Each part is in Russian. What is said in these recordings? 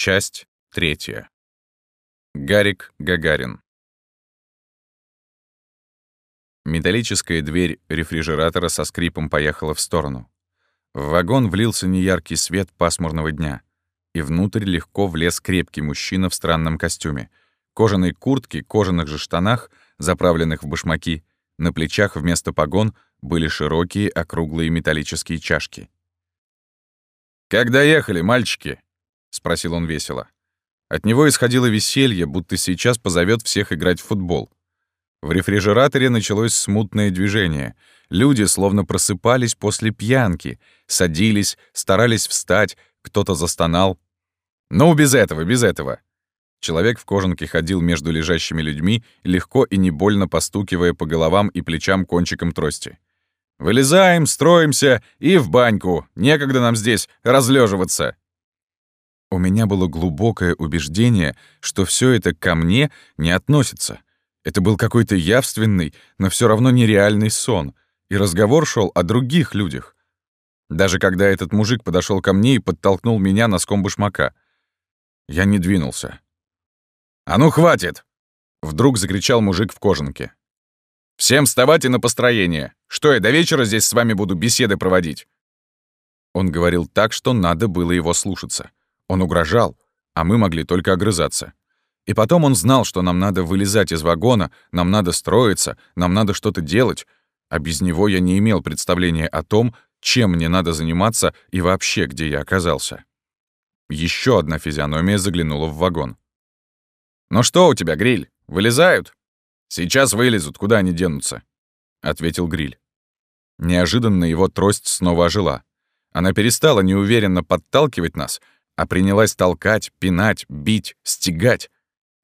Часть третья. Гарик Гагарин. Металлическая дверь рефрижератора со скрипом поехала в сторону. В вагон влился неяркий свет пасмурного дня, и внутрь легко влез крепкий мужчина в странном костюме, кожаной куртке, кожаных же штанах, заправленных в башмаки, на плечах вместо погон были широкие округлые металлические чашки. «Когда ехали, мальчики?» — спросил он весело. От него исходило веселье, будто сейчас позовет всех играть в футбол. В рефрижераторе началось смутное движение. Люди словно просыпались после пьянки, садились, старались встать, кто-то застонал. «Ну, без этого, без этого!» Человек в кожанке ходил между лежащими людьми, легко и не больно постукивая по головам и плечам кончиком трости. «Вылезаем, строимся и в баньку. Некогда нам здесь разлеживаться. У меня было глубокое убеждение, что все это ко мне не относится. Это был какой-то явственный, но все равно нереальный сон, и разговор шел о других людях. Даже когда этот мужик подошел ко мне и подтолкнул меня носком башмака. Я не двинулся. «А ну, хватит!» — вдруг закричал мужик в кожанке. «Всем вставать и на построение! Что я до вечера здесь с вами буду беседы проводить?» Он говорил так, что надо было его слушаться. Он угрожал, а мы могли только огрызаться. И потом он знал, что нам надо вылезать из вагона, нам надо строиться, нам надо что-то делать, а без него я не имел представления о том, чем мне надо заниматься и вообще, где я оказался. Еще одна физиономия заглянула в вагон. «Ну что у тебя, Гриль, вылезают?» «Сейчас вылезут, куда они денутся?» — ответил Гриль. Неожиданно его трость снова ожила. Она перестала неуверенно подталкивать нас, а принялась толкать, пинать, бить, стегать.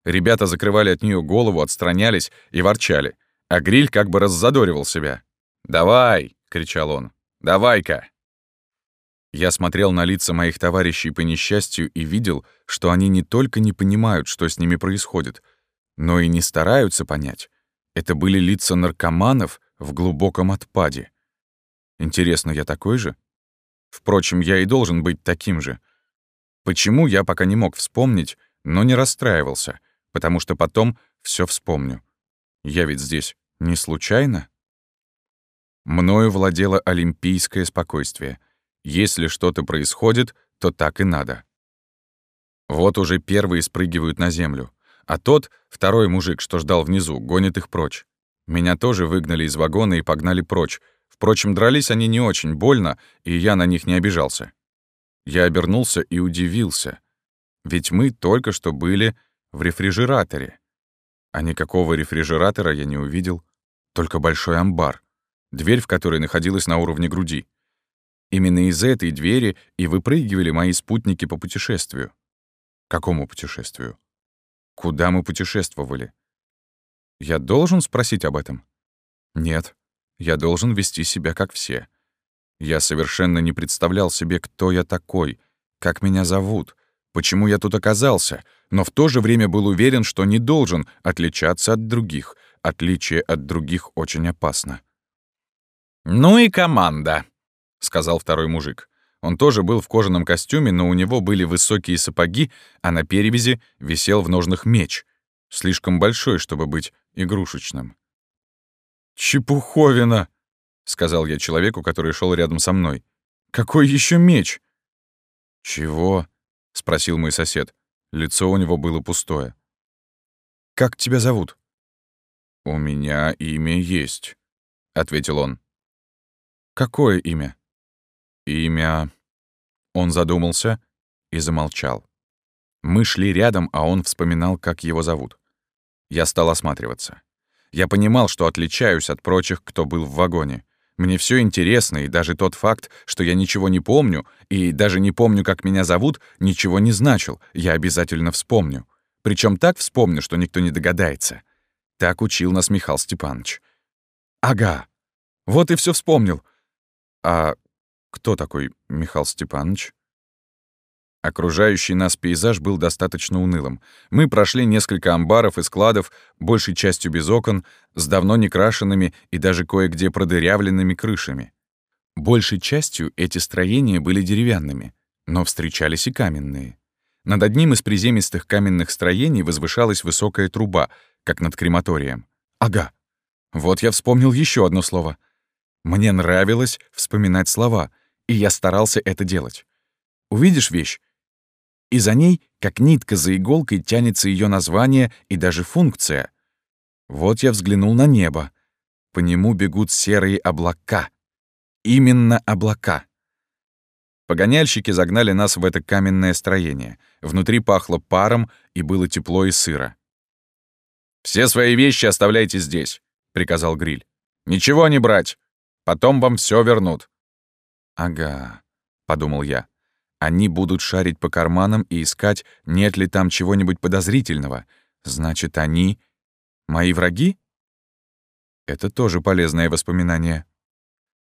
Ребята закрывали от нее голову, отстранялись и ворчали, а Гриль как бы раззадоривал себя. «Давай!» — кричал он. «Давай-ка!» Я смотрел на лица моих товарищей по несчастью и видел, что они не только не понимают, что с ними происходит, но и не стараются понять. Это были лица наркоманов в глубоком отпаде. Интересно, я такой же? Впрочем, я и должен быть таким же — Почему, я пока не мог вспомнить, но не расстраивался, потому что потом все вспомню. Я ведь здесь не случайно? Мною владело олимпийское спокойствие. Если что-то происходит, то так и надо. Вот уже первые спрыгивают на землю, а тот, второй мужик, что ждал внизу, гонит их прочь. Меня тоже выгнали из вагона и погнали прочь. Впрочем, дрались они не очень больно, и я на них не обижался. Я обернулся и удивился. Ведь мы только что были в рефрижераторе. А никакого рефрижератора я не увидел, только большой амбар, дверь в которой находилась на уровне груди. Именно из этой двери и выпрыгивали мои спутники по путешествию. Какому путешествию? Куда мы путешествовали? Я должен спросить об этом? Нет, я должен вести себя как все. Я совершенно не представлял себе, кто я такой, как меня зовут, почему я тут оказался, но в то же время был уверен, что не должен отличаться от других. Отличие от других очень опасно. «Ну и команда», — сказал второй мужик. Он тоже был в кожаном костюме, но у него были высокие сапоги, а на перевязи висел в ножнах меч, слишком большой, чтобы быть игрушечным. «Чепуховина!» — сказал я человеку, который шел рядом со мной. «Какой еще меч?» «Чего?» — спросил мой сосед. Лицо у него было пустое. «Как тебя зовут?» «У меня имя есть», — ответил он. «Какое имя?» «Имя...» Он задумался и замолчал. Мы шли рядом, а он вспоминал, как его зовут. Я стал осматриваться. Я понимал, что отличаюсь от прочих, кто был в вагоне. Мне все интересно, и даже тот факт, что я ничего не помню, и даже не помню, как меня зовут, ничего не значил, я обязательно вспомню. Причем так вспомню, что никто не догадается. Так учил нас Михаил Степанович. Ага, вот и все вспомнил. А кто такой Михаил Степанович? Окружающий нас пейзаж был достаточно унылым. Мы прошли несколько амбаров и складов, большей частью без окон, с давно не крашенными и даже кое-где продырявленными крышами. Большей частью эти строения были деревянными, но встречались и каменные. Над одним из приземистых каменных строений возвышалась высокая труба, как над крематорием. Ага. Вот я вспомнил еще одно слово. Мне нравилось вспоминать слова, и я старался это делать. Увидишь вещь, и за ней, как нитка за иголкой, тянется ее название и даже функция. Вот я взглянул на небо. По нему бегут серые облака. Именно облака. Погоняльщики загнали нас в это каменное строение. Внутри пахло паром, и было тепло и сыро. «Все свои вещи оставляйте здесь», — приказал Гриль. «Ничего не брать. Потом вам все вернут». «Ага», — подумал я. «Они будут шарить по карманам и искать, нет ли там чего-нибудь подозрительного. Значит, они — мои враги?» Это тоже полезное воспоминание.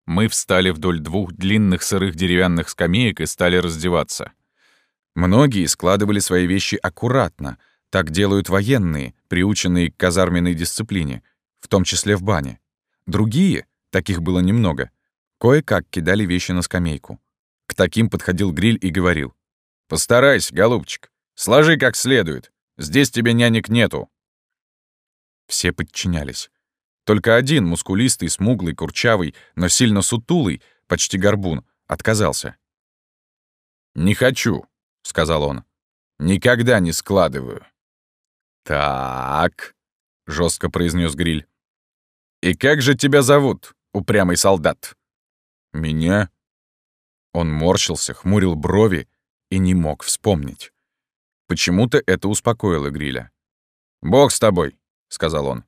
Мы встали вдоль двух длинных сырых деревянных скамеек и стали раздеваться. Многие складывали свои вещи аккуратно. Так делают военные, приученные к казарменной дисциплине, в том числе в бане. Другие, таких было немного, кое-как кидали вещи на скамейку. К таким подходил гриль и говорил. «Постарайся, голубчик, сложи как следует. Здесь тебе нянек нету». Все подчинялись. Только один, мускулистый, смуглый, курчавый, но сильно сутулый, почти горбун, отказался. «Не хочу», — сказал он. «Никогда не складываю». «Так», — жестко произнес Гриль. «И как же тебя зовут, упрямый солдат?» «Меня?» Он морщился, хмурил брови и не мог вспомнить. Почему-то это успокоило Гриля. «Бог с тобой», — сказал он.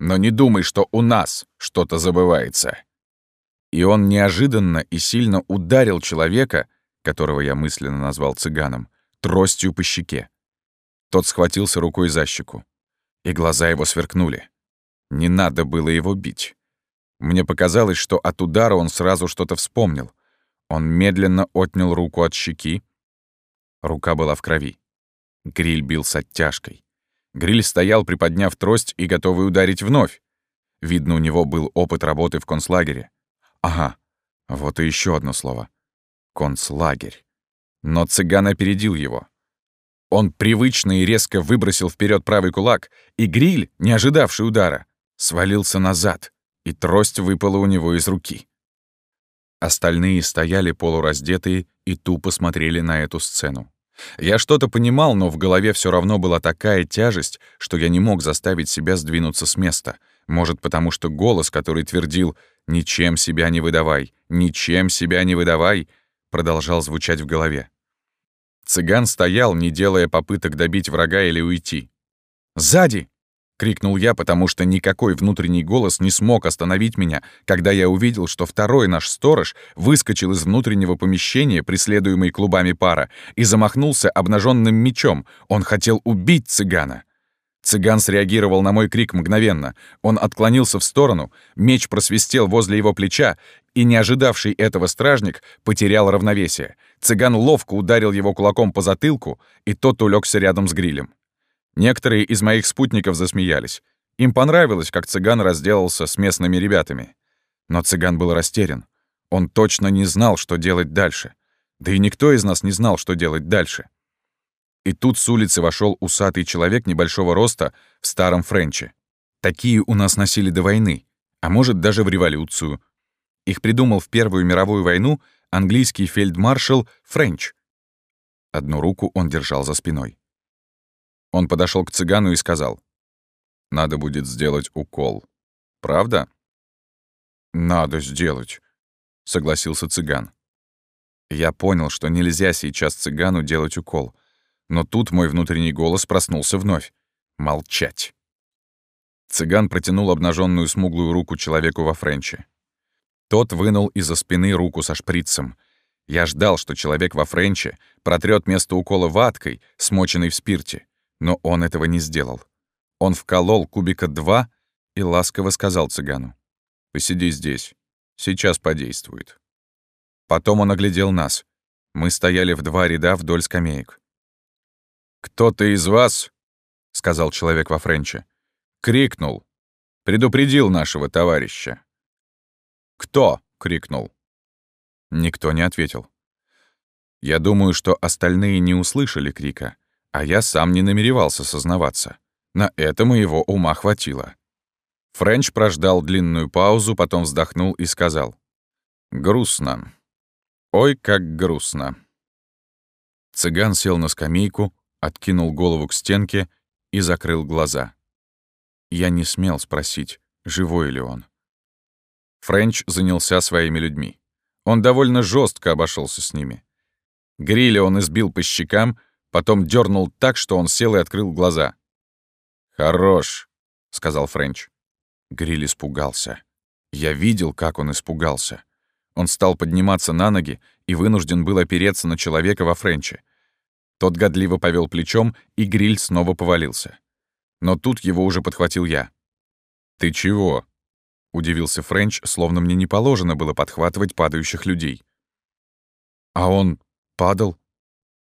Но не думай, что у нас что-то забывается». И он неожиданно и сильно ударил человека, которого я мысленно назвал цыганом, тростью по щеке. Тот схватился рукой за щеку, и глаза его сверкнули. Не надо было его бить. Мне показалось, что от удара он сразу что-то вспомнил. Он медленно отнял руку от щеки. Рука была в крови. Гриль бил с оттяжкой. Гриль стоял, приподняв трость и готовый ударить вновь. Видно, у него был опыт работы в концлагере. Ага, вот и еще одно слово. Концлагерь. Но цыган опередил его. Он привычно и резко выбросил вперед правый кулак, и гриль, не ожидавший удара, свалился назад, и трость выпала у него из руки. Остальные стояли полураздетые и тупо смотрели на эту сцену. Я что-то понимал, но в голове все равно была такая тяжесть, что я не мог заставить себя сдвинуться с места. Может, потому что голос, который твердил «Ничем себя не выдавай, ничем себя не выдавай», продолжал звучать в голове. Цыган стоял, не делая попыток добить врага или уйти. «Сзади!» — крикнул я, потому что никакой внутренний голос не смог остановить меня, когда я увидел, что второй наш сторож выскочил из внутреннего помещения, преследуемый клубами пара, и замахнулся обнаженным мечом. Он хотел убить цыгана. Цыган среагировал на мой крик мгновенно. Он отклонился в сторону, меч просвистел возле его плеча, и не ожидавший этого стражник потерял равновесие. Цыган ловко ударил его кулаком по затылку, и тот улегся рядом с грилем. Некоторые из моих спутников засмеялись. Им понравилось, как цыган разделался с местными ребятами. Но цыган был растерян. Он точно не знал, что делать дальше. Да и никто из нас не знал, что делать дальше. И тут с улицы вошел усатый человек небольшого роста в старом френче. Такие у нас носили до войны, а может, даже в революцию. Их придумал в Первую мировую войну английский фельдмаршал Френч. Одну руку он держал за спиной. Он подошел к цыгану и сказал. «Надо будет сделать укол. Правда?» «Надо сделать», — согласился цыган. Я понял, что нельзя сейчас цыгану делать укол. Но тут мой внутренний голос проснулся вновь. Молчать. Цыган протянул обнаженную смуглую руку человеку во френче. Тот вынул из-за спины руку со шприцем. Я ждал, что человек во френче протрет место укола ваткой, смоченной в спирте. Но он этого не сделал. Он вколол кубика два и ласково сказал цыгану. «Посиди здесь. Сейчас подействует». Потом он оглядел нас. Мы стояли в два ряда вдоль скамеек. «Кто-то из вас, — сказал человек во френче, — крикнул, предупредил нашего товарища». «Кто?» — крикнул. Никто не ответил. Я думаю, что остальные не услышали крика, а я сам не намеревался сознаваться. На это моего ума хватило. Френч прождал длинную паузу, потом вздохнул и сказал. «Грустно. Ой, как грустно». Цыган сел на скамейку, откинул голову к стенке и закрыл глаза. Я не смел спросить, живой ли он. Френч занялся своими людьми. Он довольно жестко обошелся с ними. Гриля он избил по щекам, потом дернул так, что он сел и открыл глаза. «Хорош», — сказал Френч. Гриль испугался. Я видел, как он испугался. Он стал подниматься на ноги и вынужден был опереться на человека во Френче. Тот годливо повел плечом, и Гриль снова повалился. Но тут его уже подхватил я. «Ты чего?» — удивился Френч, словно мне не положено было подхватывать падающих людей. «А он падал?» —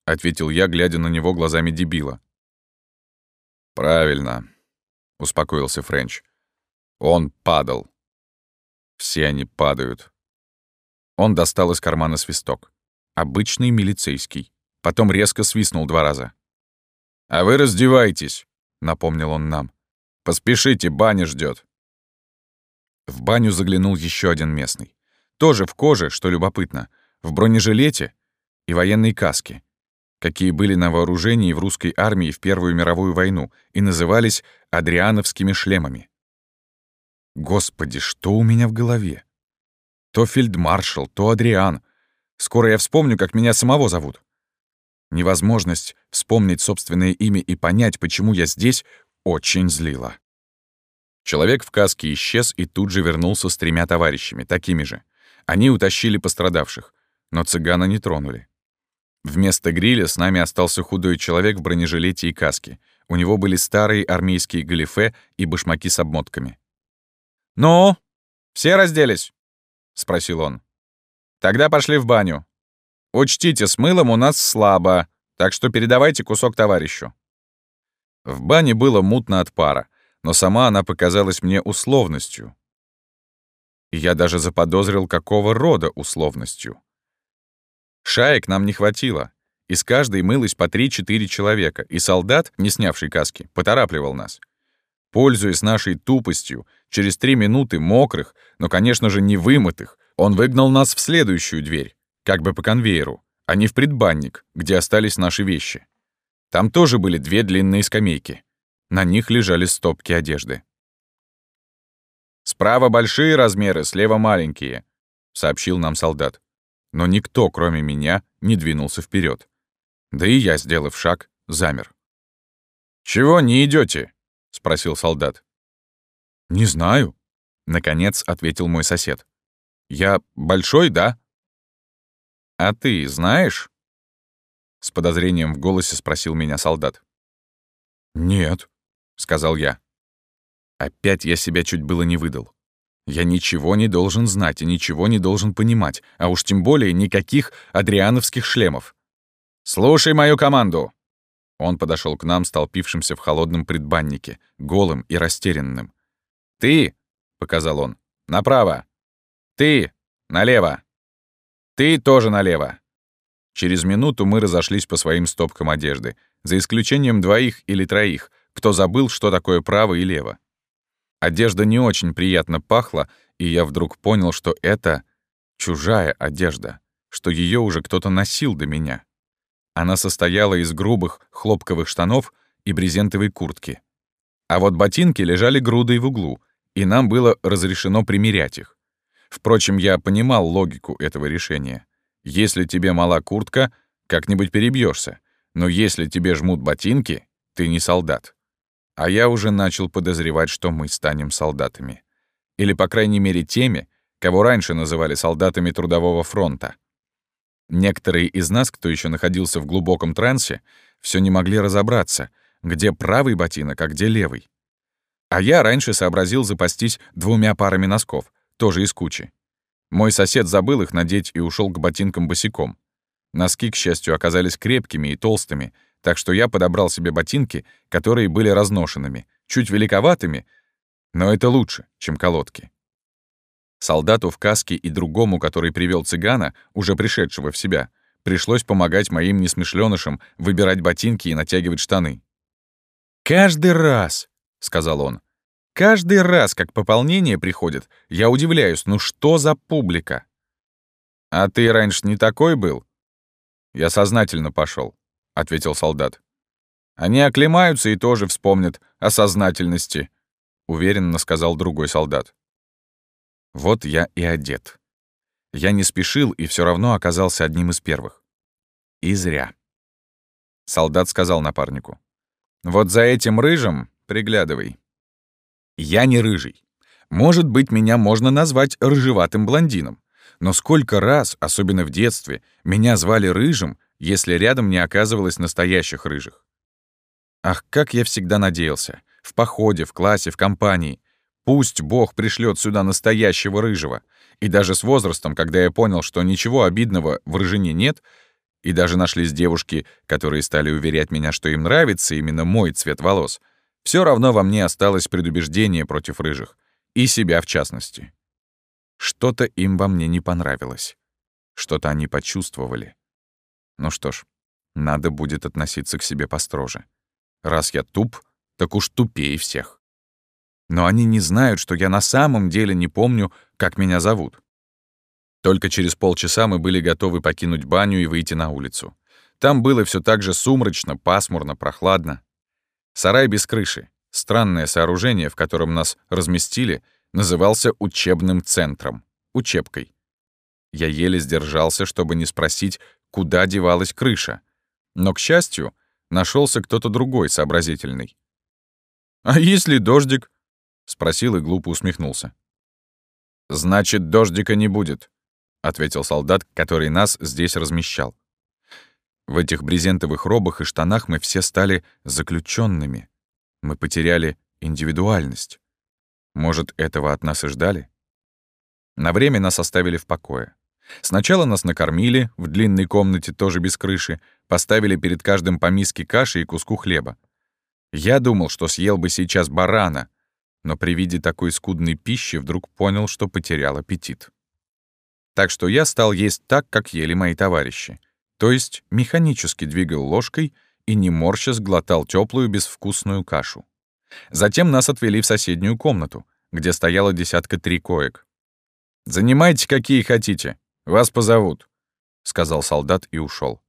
ответил я, глядя на него глазами дебила. «Правильно», — успокоился Френч. Он падал. Все они падают. Он достал из кармана свисток. Обычный милицейский. Потом резко свистнул два раза. «А вы раздевайтесь», — напомнил он нам. «Поспешите, баня ждет. В баню заглянул еще один местный. Тоже в коже, что любопытно, в бронежилете и военной каске, какие были на вооружении в русской армии в Первую мировую войну и назывались «адриановскими шлемами». Господи, что у меня в голове? То фельдмаршал, то Адриан. Скоро я вспомню, как меня самого зовут. Невозможность вспомнить собственное имя и понять, почему я здесь, очень злила. Человек в каске исчез и тут же вернулся с тремя товарищами, такими же. Они утащили пострадавших, но цыгана не тронули. Вместо гриля с нами остался худой человек в бронежилете и каске. У него были старые армейские галифе и башмаки с обмотками. «Ну, все разделись?» — спросил он. «Тогда пошли в баню. Учтите, с мылом у нас слабо, так что передавайте кусок товарищу». В бане было мутно от пара, но сама она показалась мне условностью. Я даже заподозрил, какого рода условностью. Шаек нам не хватило. Из каждой мылось по 3-4 человека, и солдат, не снявший каски, поторапливал нас — Пользуясь нашей тупостью, через три минуты мокрых, но, конечно же, не вымытых, он выгнал нас в следующую дверь, как бы по конвейеру, а не в предбанник, где остались наши вещи. Там тоже были две длинные скамейки. На них лежали стопки одежды. «Справа большие размеры, слева маленькие», — сообщил нам солдат. Но никто, кроме меня, не двинулся вперед. Да и я, сделав шаг, замер. «Чего не идете? — спросил солдат. «Не знаю», — наконец ответил мой сосед. «Я большой, да?» «А ты знаешь?» — с подозрением в голосе спросил меня солдат. «Нет», — сказал я. Опять я себя чуть было не выдал. Я ничего не должен знать и ничего не должен понимать, а уж тем более никаких адриановских шлемов. «Слушай мою команду!» Он подошел к нам, столпившимся в холодном предбаннике, голым и растерянным. «Ты!» — показал он. «Направо! Ты! Налево! Ты тоже налево!» Через минуту мы разошлись по своим стопкам одежды, за исключением двоих или троих, кто забыл, что такое право и лево. Одежда не очень приятно пахла, и я вдруг понял, что это чужая одежда, что ее уже кто-то носил до меня. Она состояла из грубых хлопковых штанов и брезентовой куртки. А вот ботинки лежали грудой в углу, и нам было разрешено примерять их. Впрочем, я понимал логику этого решения. Если тебе мала куртка, как-нибудь перебьешься, но если тебе жмут ботинки, ты не солдат. А я уже начал подозревать, что мы станем солдатами. Или, по крайней мере, теми, кого раньше называли солдатами Трудового фронта. Некоторые из нас, кто еще находился в глубоком трансе, все не могли разобраться, где правый ботинок, а где левый. А я раньше сообразил запастись двумя парами носков, тоже из кучи. Мой сосед забыл их надеть и ушел к ботинкам босиком. Носки, к счастью, оказались крепкими и толстыми, так что я подобрал себе ботинки, которые были разношенными, чуть великоватыми, но это лучше, чем колодки. Солдату в каске и другому, который привел цыгана, уже пришедшего в себя, пришлось помогать моим несмышленышам выбирать ботинки и натягивать штаны. «Каждый раз», — сказал он, — «каждый раз, как пополнение приходит, я удивляюсь, ну что за публика?» «А ты раньше не такой был?» «Я сознательно пошел, ответил солдат. «Они оклемаются и тоже вспомнят о сознательности», — уверенно сказал другой солдат. Вот я и одет. Я не спешил и все равно оказался одним из первых. И зря. Солдат сказал напарнику. «Вот за этим рыжим приглядывай». Я не рыжий. Может быть, меня можно назвать рыжеватым блондином. Но сколько раз, особенно в детстве, меня звали рыжим, если рядом не оказывалось настоящих рыжих. Ах, как я всегда надеялся. В походе, в классе, в компании. Пусть Бог пришлет сюда настоящего рыжего. И даже с возрастом, когда я понял, что ничего обидного в рыжине нет, и даже нашлись девушки, которые стали уверять меня, что им нравится именно мой цвет волос, все равно во мне осталось предубеждение против рыжих, и себя в частности. Что-то им во мне не понравилось. Что-то они почувствовали. Ну что ж, надо будет относиться к себе построже. Раз я туп, так уж тупее всех. Но они не знают, что я на самом деле не помню, как меня зовут. Только через полчаса мы были готовы покинуть баню и выйти на улицу. Там было все так же сумрачно, пасмурно, прохладно. Сарай без крыши, странное сооружение, в котором нас разместили, назывался учебным центром, учебкой. Я еле сдержался, чтобы не спросить, куда девалась крыша. Но, к счастью, нашелся кто-то другой сообразительный. «А если дождик?» — спросил и глупо усмехнулся. «Значит, дождика не будет», — ответил солдат, который нас здесь размещал. В этих брезентовых робах и штанах мы все стали заключенными. Мы потеряли индивидуальность. Может, этого от нас и ждали? На время нас оставили в покое. Сначала нас накормили, в длинной комнате тоже без крыши, поставили перед каждым по миске каши и куску хлеба. Я думал, что съел бы сейчас барана, но при виде такой скудной пищи вдруг понял, что потерял аппетит. Так что я стал есть так, как ели мои товарищи, то есть механически двигал ложкой и не морща сглотал теплую безвкусную кашу. Затем нас отвели в соседнюю комнату, где стояла десятка три коек. «Занимайте, какие хотите. Вас позовут», — сказал солдат и ушел.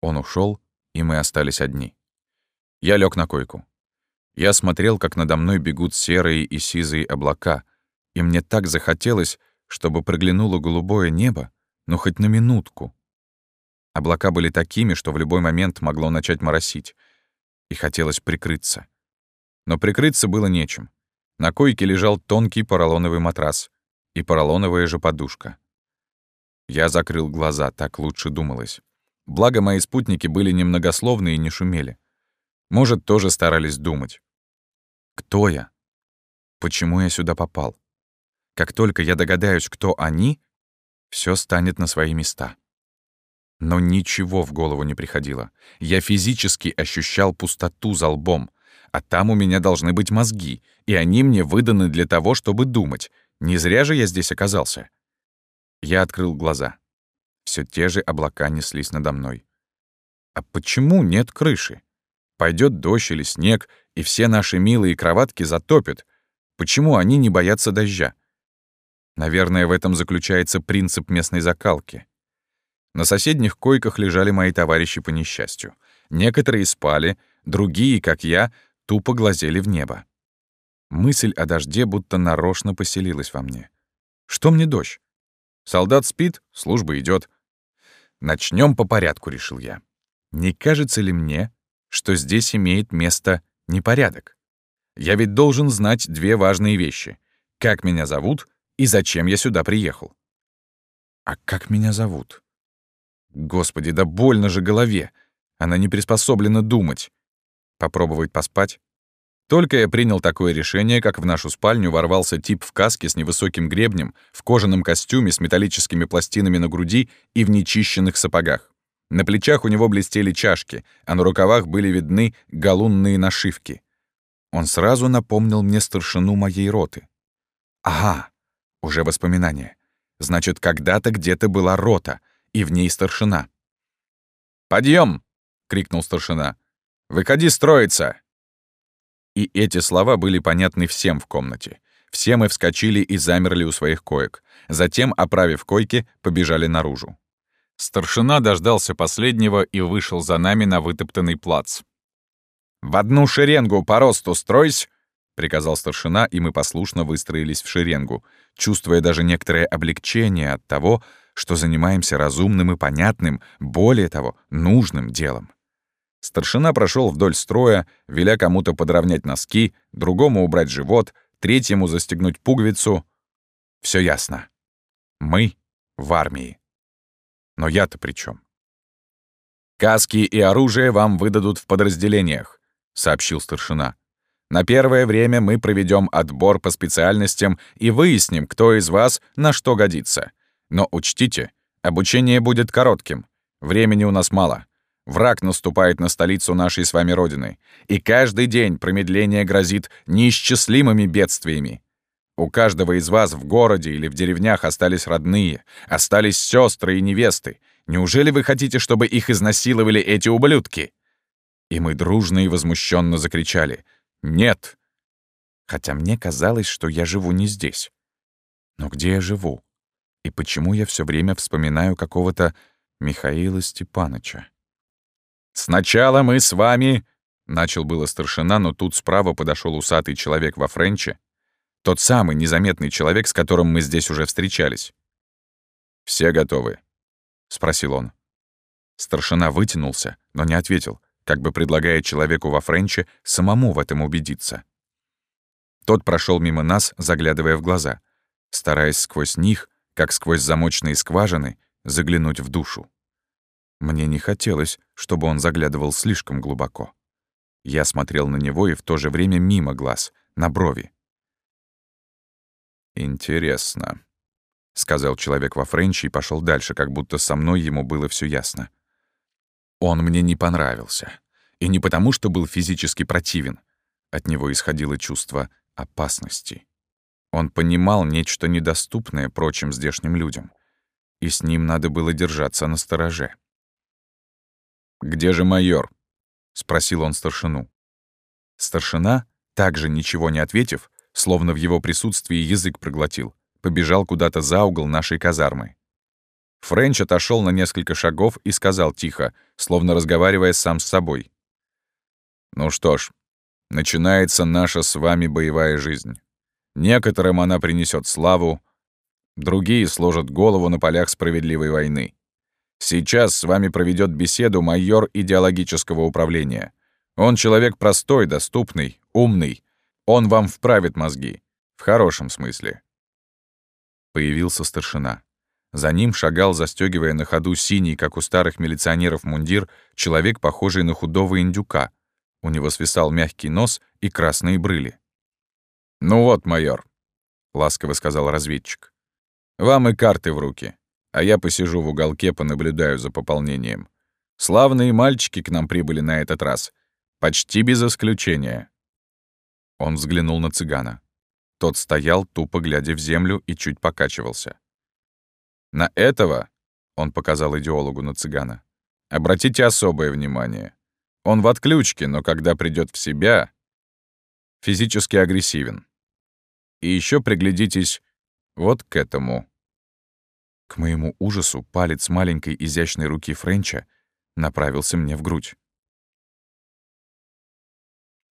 Он ушел, и мы остались одни. Я лег на койку. Я смотрел, как надо мной бегут серые и сизые облака, и мне так захотелось, чтобы проглянуло голубое небо, но хоть на минутку. Облака были такими, что в любой момент могло начать моросить, и хотелось прикрыться. Но прикрыться было нечем. На койке лежал тонкий поролоновый матрас и поролоновая же подушка. Я закрыл глаза, так лучше думалось. Благо, мои спутники были немногословны и не шумели. Может, тоже старались думать. Кто я? Почему я сюда попал? Как только я догадаюсь, кто они, все станет на свои места. Но ничего в голову не приходило. Я физически ощущал пустоту за лбом, а там у меня должны быть мозги, и они мне выданы для того, чтобы думать. Не зря же я здесь оказался. Я открыл глаза. Все те же облака неслись надо мной. А почему нет крыши? Пойдет дождь или снег, и все наши милые кроватки затопят. Почему они не боятся дождя? Наверное, в этом заключается принцип местной закалки. На соседних койках лежали мои товарищи по несчастью. Некоторые спали, другие, как я, тупо глазели в небо. Мысль о дожде будто нарочно поселилась во мне. Что мне дождь? Солдат спит, служба идет. Начнем по порядку, решил я. Не кажется ли мне, что здесь имеет место непорядок? Я ведь должен знать две важные вещи. Как меня зовут и зачем я сюда приехал. А как меня зовут? Господи, да больно же голове. Она не приспособлена думать. Попробовать поспать? Только я принял такое решение, как в нашу спальню ворвался тип в каске с невысоким гребнем, в кожаном костюме с металлическими пластинами на груди и в нечищенных сапогах. На плечах у него блестели чашки, а на рукавах были видны галунные нашивки. Он сразу напомнил мне старшину моей роты. Ага, уже воспоминание. Значит, когда-то где-то была рота, и в ней старшина. Подъем! крикнул старшина. «Выходи строиться!» И эти слова были понятны всем в комнате. Все мы вскочили и замерли у своих коек. Затем, оправив койки, побежали наружу. Старшина дождался последнего и вышел за нами на вытоптанный плац. «В одну шеренгу по росту стройсь!» — приказал старшина, и мы послушно выстроились в шеренгу, чувствуя даже некоторое облегчение от того, что занимаемся разумным и понятным, более того, нужным делом. Старшина прошел вдоль строя, веля кому-то подровнять носки, другому убрать живот, третьему застегнуть пуговицу. Все ясно. Мы в армии. Но я-то при чем? «Каски и оружие вам выдадут в подразделениях», — сообщил старшина. «На первое время мы проведем отбор по специальностям и выясним, кто из вас на что годится. Но учтите, обучение будет коротким. Времени у нас мало. Враг наступает на столицу нашей с вами Родины, и каждый день промедление грозит неисчислимыми бедствиями. У каждого из вас в городе или в деревнях остались родные, остались сестры и невесты. Неужели вы хотите, чтобы их изнасиловали эти ублюдки?» И мы дружно и возмущенно закричали «Нет!» Хотя мне казалось, что я живу не здесь. Но где я живу? И почему я все время вспоминаю какого-то Михаила Степаныча? «Сначала мы с вами...» — начал было старшина, но тут справа подошел усатый человек во френче. Тот самый незаметный человек, с которым мы здесь уже встречались. «Все готовы?» — спросил он. Старшина вытянулся, но не ответил, как бы предлагая человеку во френче самому в этом убедиться. Тот прошел мимо нас, заглядывая в глаза, стараясь сквозь них, как сквозь замочные скважины, заглянуть в душу. Мне не хотелось, чтобы он заглядывал слишком глубоко. Я смотрел на него и в то же время мимо глаз, на брови. «Интересно», — сказал человек во френче и пошел дальше, как будто со мной ему было все ясно. Он мне не понравился. И не потому, что был физически противен. От него исходило чувство опасности. Он понимал нечто недоступное прочим здешним людям, и с ним надо было держаться на стороже. «Где же майор?» — спросил он старшину. Старшина, также ничего не ответив, словно в его присутствии язык проглотил, побежал куда-то за угол нашей казармы. Френч отошел на несколько шагов и сказал тихо, словно разговаривая сам с собой. «Ну что ж, начинается наша с вами боевая жизнь. Некоторым она принесет славу, другие сложат голову на полях справедливой войны. Сейчас с вами проведет беседу майор идеологического управления. Он человек простой, доступный, умный. Он вам вправит мозги. В хорошем смысле. Появился старшина. За ним шагал, застегивая на ходу синий, как у старых милиционеров, мундир, человек, похожий на худого индюка. У него свисал мягкий нос и красные брыли. «Ну вот, майор», — ласково сказал разведчик. «Вам и карты в руки а я посижу в уголке, понаблюдаю за пополнением. Славные мальчики к нам прибыли на этот раз. Почти без исключения. Он взглянул на цыгана. Тот стоял, тупо глядя в землю, и чуть покачивался. «На этого», — он показал идеологу на цыгана, — «обратите особое внимание. Он в отключке, но когда придет в себя, физически агрессивен. И еще приглядитесь вот к этому». К моему ужасу палец маленькой изящной руки Френча направился мне в грудь.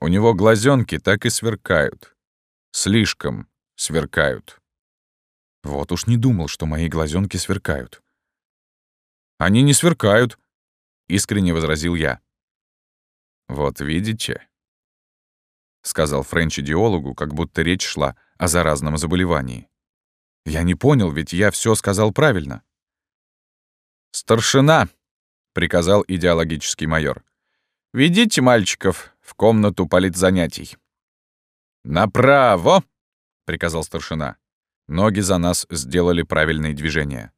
У него глазенки так и сверкают. Слишком сверкают. Вот уж не думал, что мои глазенки сверкают. «Они не сверкают», — искренне возразил я. «Вот видите», — сказал Френч идеологу, как будто речь шла о заразном заболевании. Я не понял, ведь я все сказал правильно. «Старшина!» — приказал идеологический майор. «Ведите мальчиков в комнату политзанятий». «Направо!» — приказал старшина. Ноги за нас сделали правильные движения.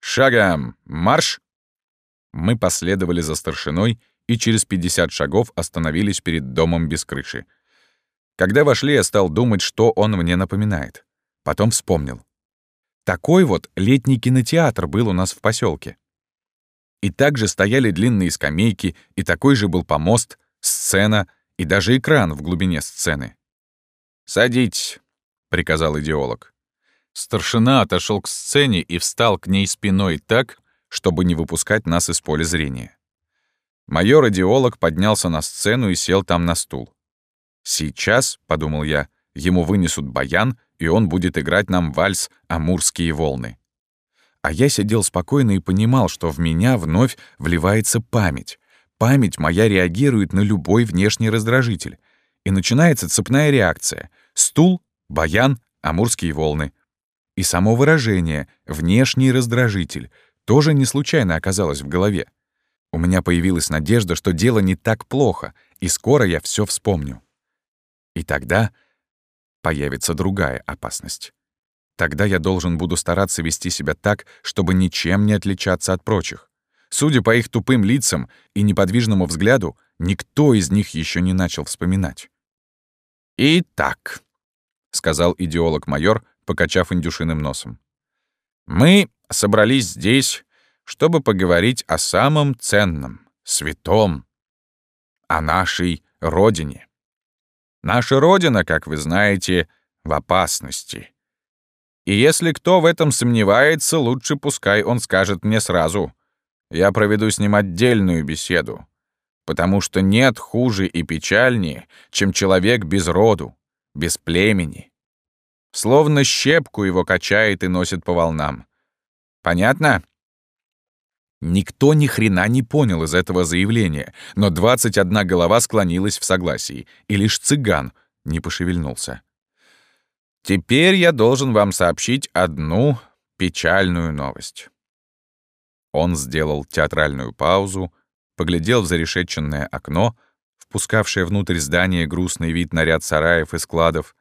«Шагом! Марш!» Мы последовали за старшиной и через 50 шагов остановились перед домом без крыши. Когда вошли, я стал думать, что он мне напоминает. Потом вспомнил. Такой вот летний кинотеатр был у нас в поселке. И также стояли длинные скамейки, и такой же был помост, сцена и даже экран в глубине сцены. «Садитесь», — приказал идеолог. Старшина отошел к сцене и встал к ней спиной так, чтобы не выпускать нас из поля зрения. Майор-идеолог поднялся на сцену и сел там на стул. «Сейчас», — подумал я, — «ему вынесут баян, и он будет играть нам вальс «Амурские волны». А я сидел спокойно и понимал, что в меня вновь вливается память. Память моя реагирует на любой внешний раздражитель. И начинается цепная реакция. Стул, баян, амурские волны. И само выражение «внешний раздражитель» тоже не случайно оказалось в голове. У меня появилась надежда, что дело не так плохо, и скоро я все вспомню. И тогда появится другая опасность. Тогда я должен буду стараться вести себя так, чтобы ничем не отличаться от прочих. Судя по их тупым лицам и неподвижному взгляду, никто из них еще не начал вспоминать. «Итак», — сказал идеолог-майор, покачав индюшиным носом, «мы собрались здесь, чтобы поговорить о самом ценном, святом, о нашей Родине. Наша Родина, как вы знаете, в опасности. И если кто в этом сомневается, лучше пускай он скажет мне сразу. Я проведу с ним отдельную беседу. Потому что нет хуже и печальнее, чем человек без роду, без племени. Словно щепку его качает и носит по волнам. Понятно? Никто ни хрена не понял из этого заявления, но 21 голова склонилась в согласии, и лишь цыган не пошевельнулся. Теперь я должен вам сообщить одну печальную новость. Он сделал театральную паузу, поглядел в зарешетченное окно, впускавшее внутрь здания грустный вид на ряд сараев и складов.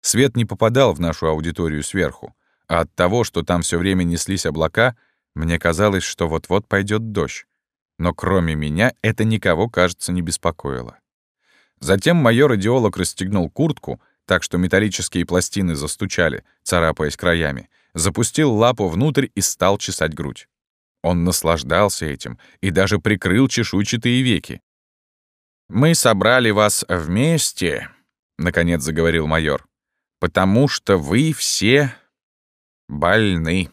Свет не попадал в нашу аудиторию сверху, а от того, что там все время неслись облака, мне казалось, что вот-вот пойдет дождь. Но кроме меня это никого, кажется, не беспокоило. Затем майор-идеолог расстегнул куртку, так что металлические пластины застучали, царапаясь краями, запустил лапу внутрь и стал чесать грудь. Он наслаждался этим и даже прикрыл чешуйчатые веки. «Мы собрали вас вместе», — наконец заговорил майор, «потому что вы все больны».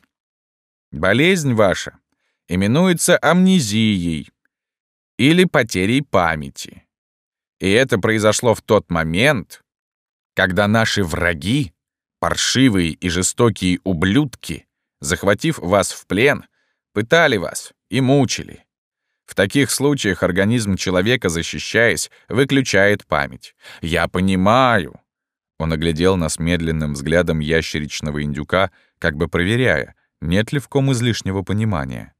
Болезнь ваша именуется амнезией или потерей памяти. И это произошло в тот момент, когда наши враги, паршивые и жестокие ублюдки, захватив вас в плен, пытали вас и мучили. В таких случаях организм человека, защищаясь, выключает память. Я понимаю. Он оглядел нас медленным взглядом ящеричного индюка, как бы проверяя, нет ли в ком излишнего понимания.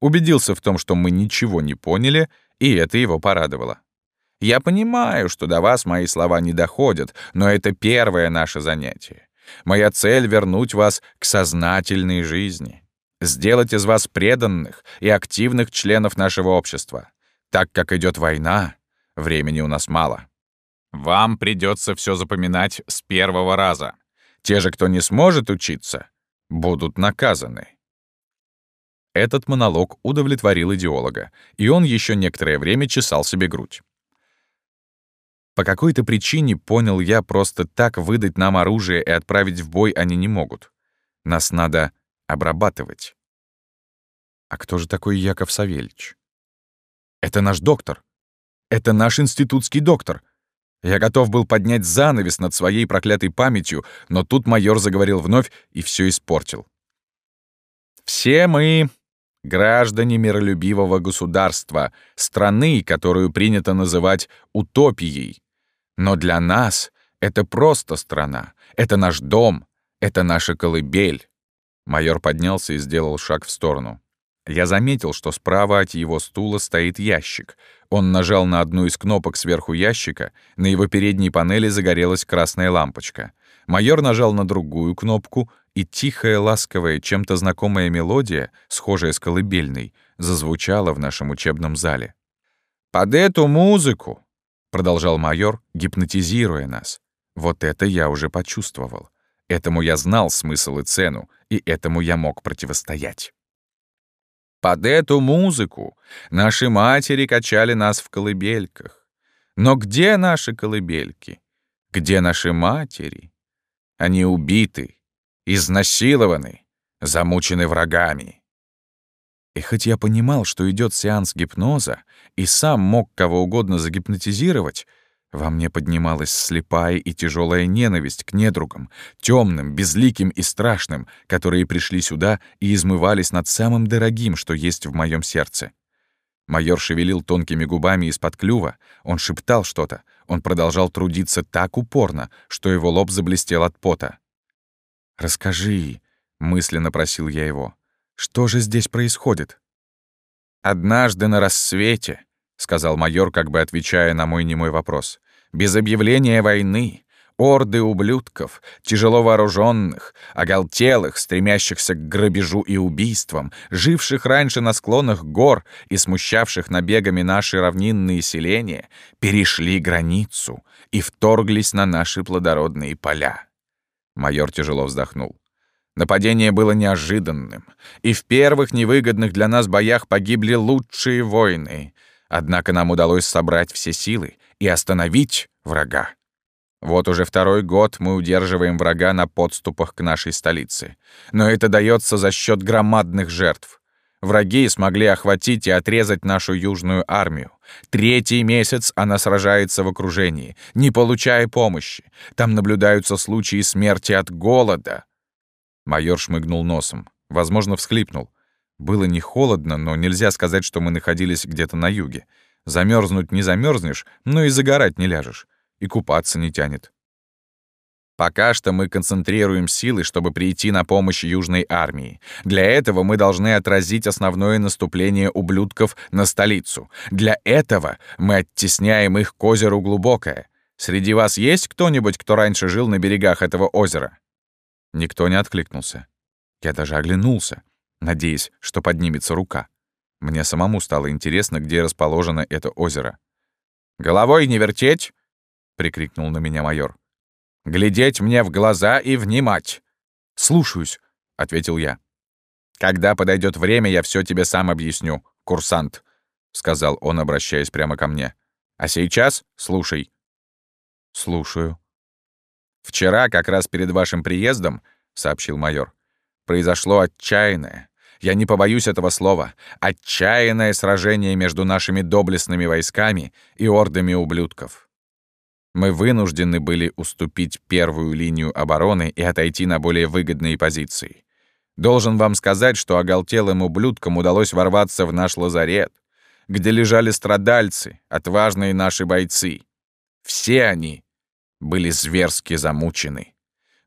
Убедился в том, что мы ничего не поняли, и это его порадовало. Я понимаю, что до вас мои слова не доходят, но это первое наше занятие. Моя цель — вернуть вас к сознательной жизни, сделать из вас преданных и активных членов нашего общества. Так как идет война, времени у нас мало. Вам придется все запоминать с первого раза. Те же, кто не сможет учиться, будут наказаны. Этот монолог удовлетворил идеолога, и он еще некоторое время чесал себе грудь. По какой-то причине, понял я, просто так выдать нам оружие и отправить в бой они не могут. Нас надо обрабатывать. А кто же такой Яков Савельич? Это наш доктор. Это наш институтский доктор. Я готов был поднять занавес над своей проклятой памятью, но тут майор заговорил вновь и все испортил. «Все мы граждане миролюбивого государства, страны, которую принято называть утопией. Но для нас это просто страна, это наш дом, это наша колыбель». Майор поднялся и сделал шаг в сторону. Я заметил, что справа от его стула стоит ящик. Он нажал на одну из кнопок сверху ящика, на его передней панели загорелась красная лампочка. Майор нажал на другую кнопку, и тихая, ласковая, чем-то знакомая мелодия, схожая с колыбельной, зазвучала в нашем учебном зале. «Под эту музыку!» — продолжал майор, гипнотизируя нас. Вот это я уже почувствовал. Этому я знал смысл и цену, и этому я мог противостоять. Под эту музыку наши матери качали нас в колыбельках. Но где наши колыбельки? Где наши матери? Они убиты, изнасилованы, замучены врагами. И хоть я понимал, что идет сеанс гипноза, и сам мог кого угодно загипнотизировать, во мне поднималась слепая и тяжелая ненависть к недругам, темным, безликим и страшным, которые пришли сюда и измывались над самым дорогим, что есть в моем сердце. Майор шевелил тонкими губами из-под клюва, он шептал что-то, он продолжал трудиться так упорно, что его лоб заблестел от пота. «Расскажи», — мысленно просил я его, — «что же здесь происходит?» «Однажды на рассвете», — сказал майор, как бы отвечая на мой немой вопрос, без объявления войны, орды ублюдков, тяжело вооруженных, оголтелых, стремящихся к грабежу и убийствам, живших раньше на склонах гор и смущавших набегами наши равнинные селения, перешли границу и вторглись на наши плодородные поля. Майор тяжело вздохнул. Нападение было неожиданным, и в первых невыгодных для нас боях погибли лучшие воины. Однако нам удалось собрать все силы и остановить врага. Вот уже второй год мы удерживаем врага на подступах к нашей столице. Но это дается за счет громадных жертв. Враги смогли охватить и отрезать нашу южную армию. Третий месяц она сражается в окружении, не получая помощи. Там наблюдаются случаи смерти от голода. Майор шмыгнул носом. Возможно, всхлипнул. Было не холодно, но нельзя сказать, что мы находились где-то на юге. Замерзнуть не замерзнешь, но и загорать не ляжешь. И купаться не тянет. Пока что мы концентрируем силы, чтобы прийти на помощь Южной армии. Для этого мы должны отразить основное наступление ублюдков на столицу. Для этого мы оттесняем их к озеру Глубокое. Среди вас есть кто-нибудь, кто раньше жил на берегах этого озера?» Никто не откликнулся. Я даже оглянулся, надеясь, что поднимется рука. Мне самому стало интересно, где расположено это озеро. «Головой не вертеть!» — прикрикнул на меня майор. «Глядеть мне в глаза и внимать!» «Слушаюсь», — ответил я. «Когда подойдет время, я все тебе сам объясню, курсант», — сказал он, обращаясь прямо ко мне. «А сейчас слушай». «Слушаю». «Вчера, как раз перед вашим приездом, — сообщил майор, — произошло отчаянное, я не побоюсь этого слова, отчаянное сражение между нашими доблестными войсками и ордами ублюдков. Мы вынуждены были уступить первую линию обороны и отойти на более выгодные позиции. Должен вам сказать, что оголтелым ублюдкам удалось ворваться в наш лазарет, где лежали страдальцы, отважные наши бойцы. Все они были зверски замучены.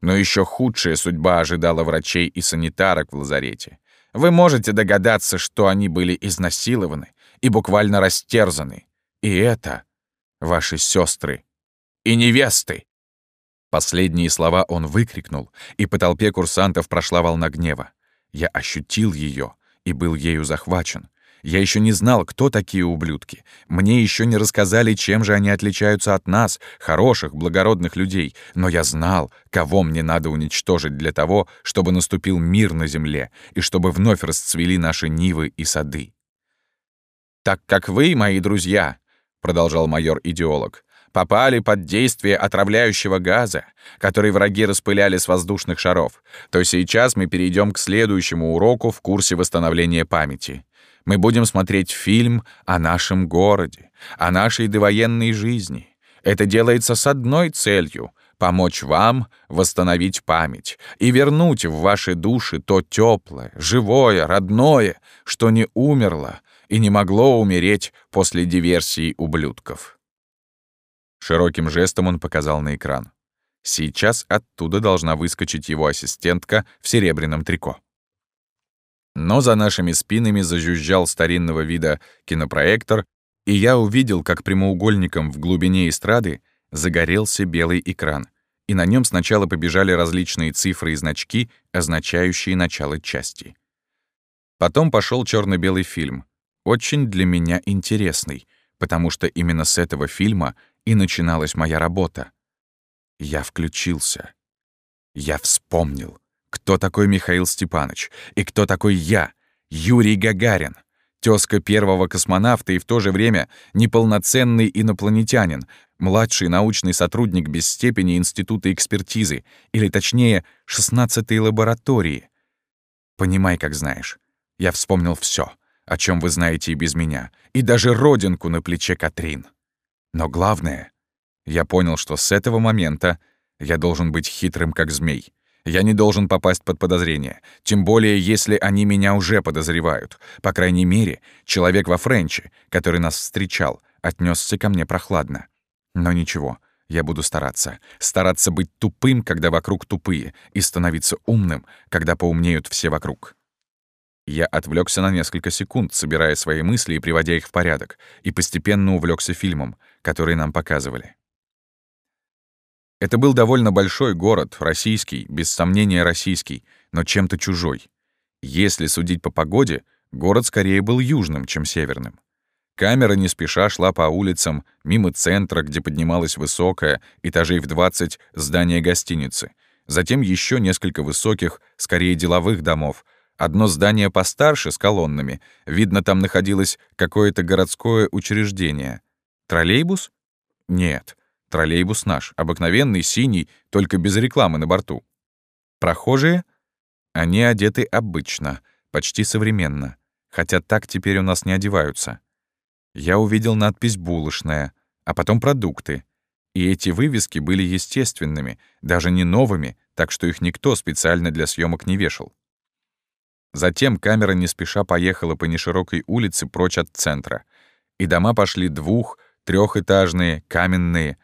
Но еще худшая судьба ожидала врачей и санитарок в лазарете. Вы можете догадаться, что они были изнасилованы и буквально растерзаны. И это ваши сестры и невесты. Последние слова он выкрикнул, и по толпе курсантов прошла волна гнева. Я ощутил ее и был ею захвачен. Я еще не знал, кто такие ублюдки. Мне еще не рассказали, чем же они отличаются от нас, хороших, благородных людей. Но я знал, кого мне надо уничтожить для того, чтобы наступил мир на земле и чтобы вновь расцвели наши нивы и сады. «Так как вы, мои друзья», — продолжал майор-идеолог, попали под действие отравляющего газа, который враги распыляли с воздушных шаров, то сейчас мы перейдем к следующему уроку в курсе восстановления памяти. Мы будем смотреть фильм о нашем городе, о нашей довоенной жизни. Это делается с одной целью — помочь вам восстановить память и вернуть в ваши души то теплое, живое, родное, что не умерло и не могло умереть после диверсии ублюдков. Широким жестом он показал на экран. Сейчас оттуда должна выскочить его ассистентка в серебряном трико. Но за нашими спинами зажужжал старинного вида кинопроектор, и я увидел, как прямоугольником в глубине эстрады загорелся белый экран, и на нем сначала побежали различные цифры и значки, означающие начало части. Потом пошел черно белый фильм, очень для меня интересный, потому что именно с этого фильма и начиналась моя работа. Я включился. Я вспомнил кто такой Михаил Степанович и кто такой я, Юрий Гагарин, тезка первого космонавта и в то же время неполноценный инопланетянин, младший научный сотрудник без степени Института экспертизы, или точнее, 16-й лаборатории. Понимай, как знаешь. Я вспомнил все, о чем вы знаете и без меня, и даже родинку на плече Катрин. Но главное, я понял, что с этого момента я должен быть хитрым, как змей. Я не должен попасть под подозрение, тем более если они меня уже подозревают. По крайней мере, человек во Френче, который нас встречал, отнесся ко мне прохладно. Но ничего, я буду стараться. Стараться быть тупым, когда вокруг тупые, и становиться умным, когда поумнеют все вокруг. Я отвлекся на несколько секунд, собирая свои мысли и приводя их в порядок, и постепенно увлекся фильмом, который нам показывали. Это был довольно большой город, российский, без сомнения российский, но чем-то чужой. Если судить по погоде, город скорее был южным, чем северным. Камера не спеша шла по улицам, мимо центра, где поднималось высокое, этажей в 20, здание гостиницы. Затем еще несколько высоких, скорее деловых домов. Одно здание постарше, с колоннами. Видно, там находилось какое-то городское учреждение. Троллейбус? Нет. Троллейбус наш, обыкновенный, синий, только без рекламы на борту. Прохожие? Они одеты обычно, почти современно, хотя так теперь у нас не одеваются. Я увидел надпись «булочная», а потом «продукты». И эти вывески были естественными, даже не новыми, так что их никто специально для съемок не вешал. Затем камера не спеша поехала по неширокой улице прочь от центра, и дома пошли двух, трехэтажные, каменные,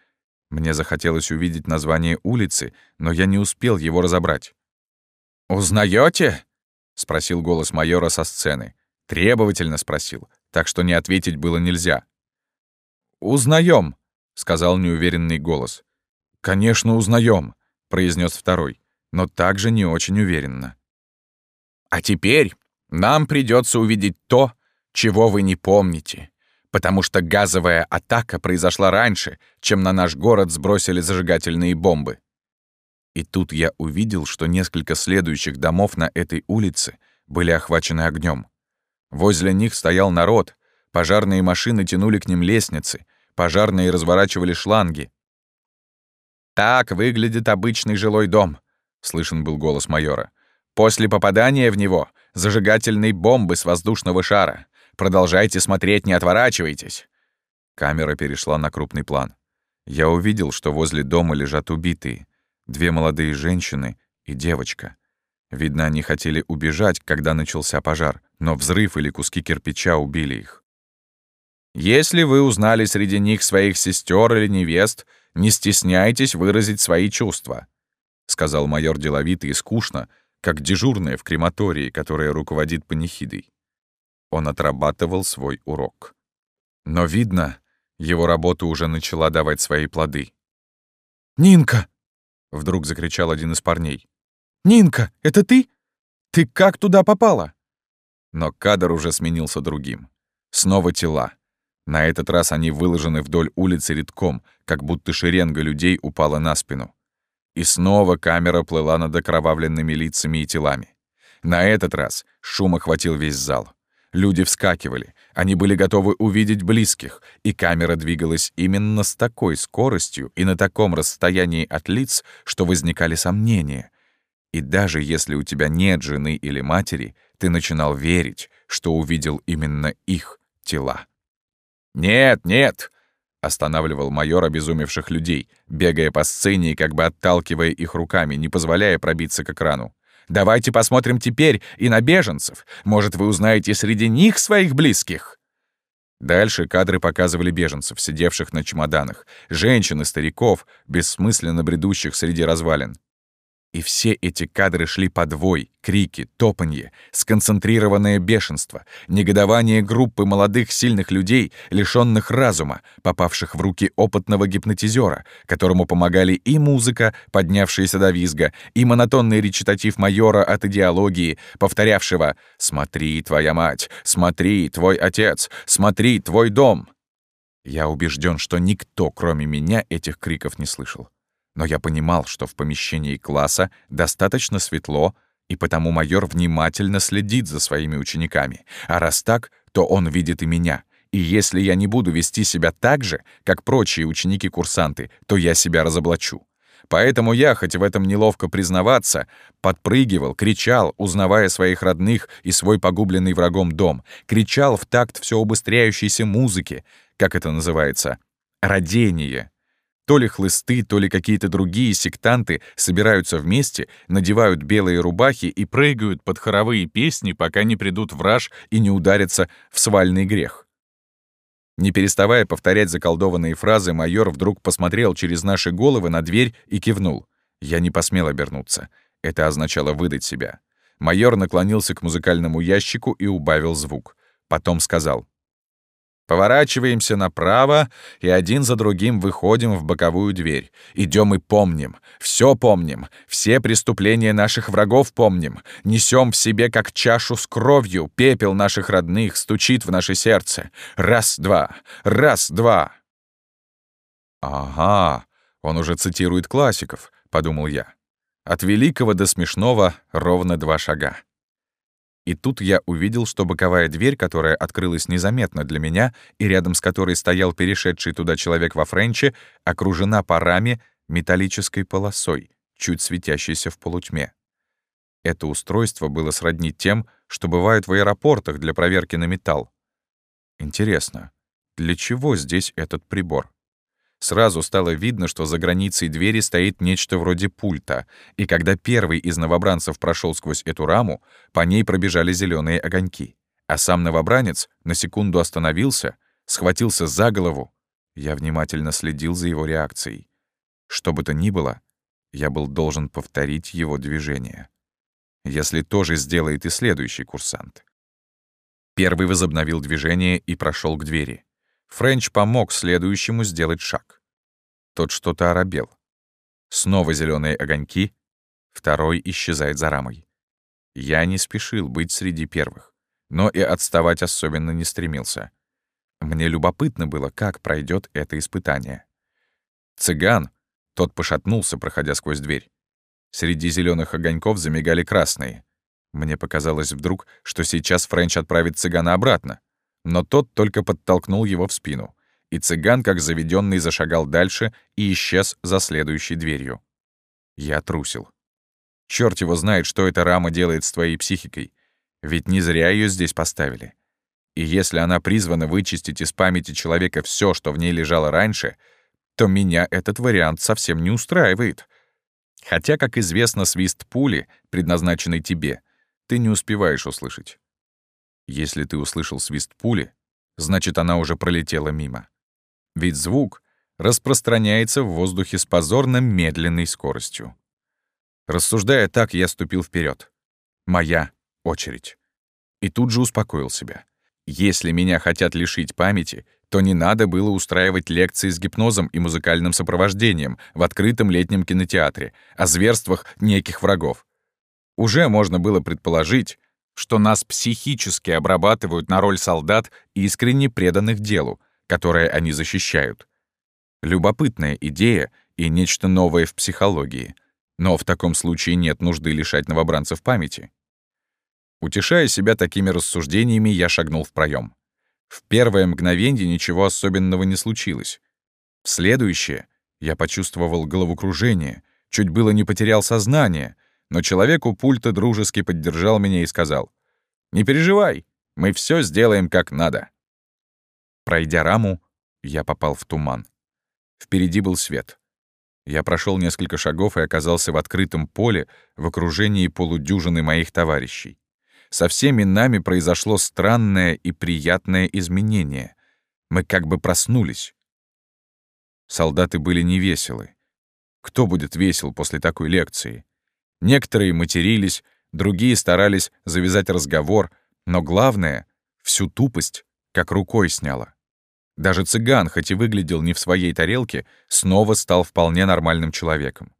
мне захотелось увидеть название улицы, но я не успел его разобрать. «Узнаете? спросил голос майора со сцены. Требовательно спросил, так что не ответить было нельзя. Узнаем, сказал неуверенный голос. «Конечно, узнаем, произнес второй, но также не очень уверенно. «А теперь нам придется увидеть то, чего вы не помните потому что газовая атака произошла раньше, чем на наш город сбросили зажигательные бомбы. И тут я увидел, что несколько следующих домов на этой улице были охвачены огнем. Возле них стоял народ, пожарные машины тянули к ним лестницы, пожарные разворачивали шланги. «Так выглядит обычный жилой дом», — слышен был голос майора. «После попадания в него — зажигательной бомбы с воздушного шара. Продолжайте смотреть, не отворачивайтесь!» Камера перешла на крупный план. Я увидел, что возле дома лежат убитые. Две молодые женщины и девочка. Видно, они хотели убежать, когда начался пожар, но взрыв или куски кирпича убили их. «Если вы узнали среди них своих сестер или невест, не стесняйтесь выразить свои чувства», — сказал майор деловито и скучно, как дежурная в крематории, которая руководит панихидой. Он отрабатывал свой урок. Но, видно, его работа уже начала давать свои плоды. «Нинка!» — вдруг закричал один из парней. «Нинка, это ты? Ты как туда попала?» Но кадр уже сменился другим. Снова тела. На этот раз они выложены вдоль улицы редком, как будто шеренга людей упала на спину. И снова камера плыла над окровавленными лицами и телами. На этот раз шум охватил весь зал. Люди вскакивали, они были готовы увидеть близких, и камера двигалась именно с такой скоростью и на таком расстоянии от лиц, что возникали сомнения. И даже если у тебя нет жены или матери, ты начинал верить, что увидел именно их тела. «Нет, нет!» — останавливал майор обезумевших людей, бегая по сцене и как бы отталкивая их руками, не позволяя пробиться к экрану. Давайте посмотрим теперь и на беженцев. Может, вы узнаете среди них своих близких?» Дальше кадры показывали беженцев, сидевших на чемоданах, женщин и стариков, бессмысленно бредущих среди развалин. И все эти кадры шли подвой, крики, топанье, сконцентрированное бешенство, негодование группы молодых сильных людей, лишённых разума, попавших в руки опытного гипнотизера, которому помогали и музыка, поднявшаяся до визга, и монотонный речитатив майора от идеологии, повторявшего «Смотри, твоя мать! Смотри, твой отец! Смотри, твой дом!» Я убежден, что никто, кроме меня, этих криков не слышал но я понимал, что в помещении класса достаточно светло, И потому майор внимательно следит за своими учениками. А раз так, то он видит и меня. И если я не буду вести себя так же, как прочие ученики-курсанты, то я себя разоблачу. Поэтому я, хоть в этом неловко признаваться, подпрыгивал, кричал, узнавая своих родных и свой погубленный врагом дом, кричал в такт все убыстряющейся музыки, как это называется, родение. То ли хлысты, то ли какие-то другие сектанты собираются вместе, надевают белые рубахи и прыгают под хоровые песни, пока не придут враж и не ударятся в свальный грех. Не переставая повторять заколдованные фразы, майор вдруг посмотрел через наши головы на дверь и кивнул. Я не посмел обернуться. Это означало выдать себя. Майор наклонился к музыкальному ящику и убавил звук. Потом сказал. Поворачиваемся направо и один за другим выходим в боковую дверь. Идем и помним, все помним, все преступления наших врагов помним, несем в себе как чашу с кровью, пепел наших родных стучит в наше сердце. Раз-два, раз-два. Ага, он уже цитирует классиков, подумал я. От великого до смешного ровно два шага. И тут я увидел, что боковая дверь, которая открылась незаметно для меня и рядом с которой стоял перешедший туда человек во френче, окружена парами металлической полосой, чуть светящейся в полутьме. Это устройство было сродни тем, что бывают в аэропортах для проверки на металл. Интересно, для чего здесь этот прибор? Сразу стало видно, что за границей двери стоит нечто вроде пульта, и когда первый из новобранцев прошел сквозь эту раму, по ней пробежали зеленые огоньки. А сам новобранец на секунду остановился, схватился за голову. Я внимательно следил за его реакцией. Что бы то ни было, я был должен повторить его движение. Если тоже сделает и следующий курсант. Первый возобновил движение и прошел к двери. Френч помог следующему сделать шаг. Тот что-то оробел. Снова зеленые огоньки, второй исчезает за рамой. Я не спешил быть среди первых, но и отставать особенно не стремился. Мне любопытно было, как пройдет это испытание. Цыган, тот пошатнулся, проходя сквозь дверь. Среди зеленых огоньков замигали красные. Мне показалось вдруг, что сейчас Френч отправит цыгана обратно но тот только подтолкнул его в спину, и цыган, как заведенный, зашагал дальше и исчез за следующей дверью. Я трусил. Черт его знает, что эта рама делает с твоей психикой, ведь не зря ее здесь поставили. И если она призвана вычистить из памяти человека все, что в ней лежало раньше, то меня этот вариант совсем не устраивает. Хотя, как известно, свист пули, предназначенный тебе, ты не успеваешь услышать. Если ты услышал свист пули, значит, она уже пролетела мимо. Ведь звук распространяется в воздухе с позорно медленной скоростью. Рассуждая так, я ступил вперед. Моя очередь. И тут же успокоил себя. Если меня хотят лишить памяти, то не надо было устраивать лекции с гипнозом и музыкальным сопровождением в открытом летнем кинотеатре о зверствах неких врагов. Уже можно было предположить, что нас психически обрабатывают на роль солдат, искренне преданных делу, которое они защищают. Любопытная идея и нечто новое в психологии. Но в таком случае нет нужды лишать новобранцев памяти. Утешая себя такими рассуждениями, я шагнул в проем. В первое мгновение ничего особенного не случилось. В следующее я почувствовал головокружение, чуть было не потерял сознание, но человек у пульта дружески поддержал меня и сказал, «Не переживай, мы все сделаем как надо». Пройдя раму, я попал в туман. Впереди был свет. Я прошел несколько шагов и оказался в открытом поле в окружении полудюжины моих товарищей. Со всеми нами произошло странное и приятное изменение. Мы как бы проснулись. Солдаты были невеселы. Кто будет весел после такой лекции? Некоторые матерились, другие старались завязать разговор, но главное — всю тупость как рукой сняло. Даже цыган, хоть и выглядел не в своей тарелке, снова стал вполне нормальным человеком.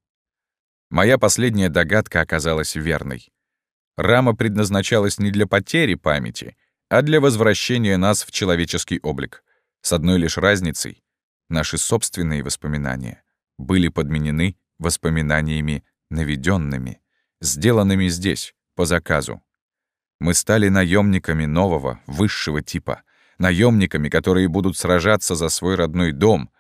Моя последняя догадка оказалась верной. Рама предназначалась не для потери памяти, а для возвращения нас в человеческий облик. С одной лишь разницей — наши собственные воспоминания были подменены воспоминаниями наведенными, сделанными здесь, по заказу. Мы стали наемниками нового, высшего типа, наемниками, которые будут сражаться за свой родной дом,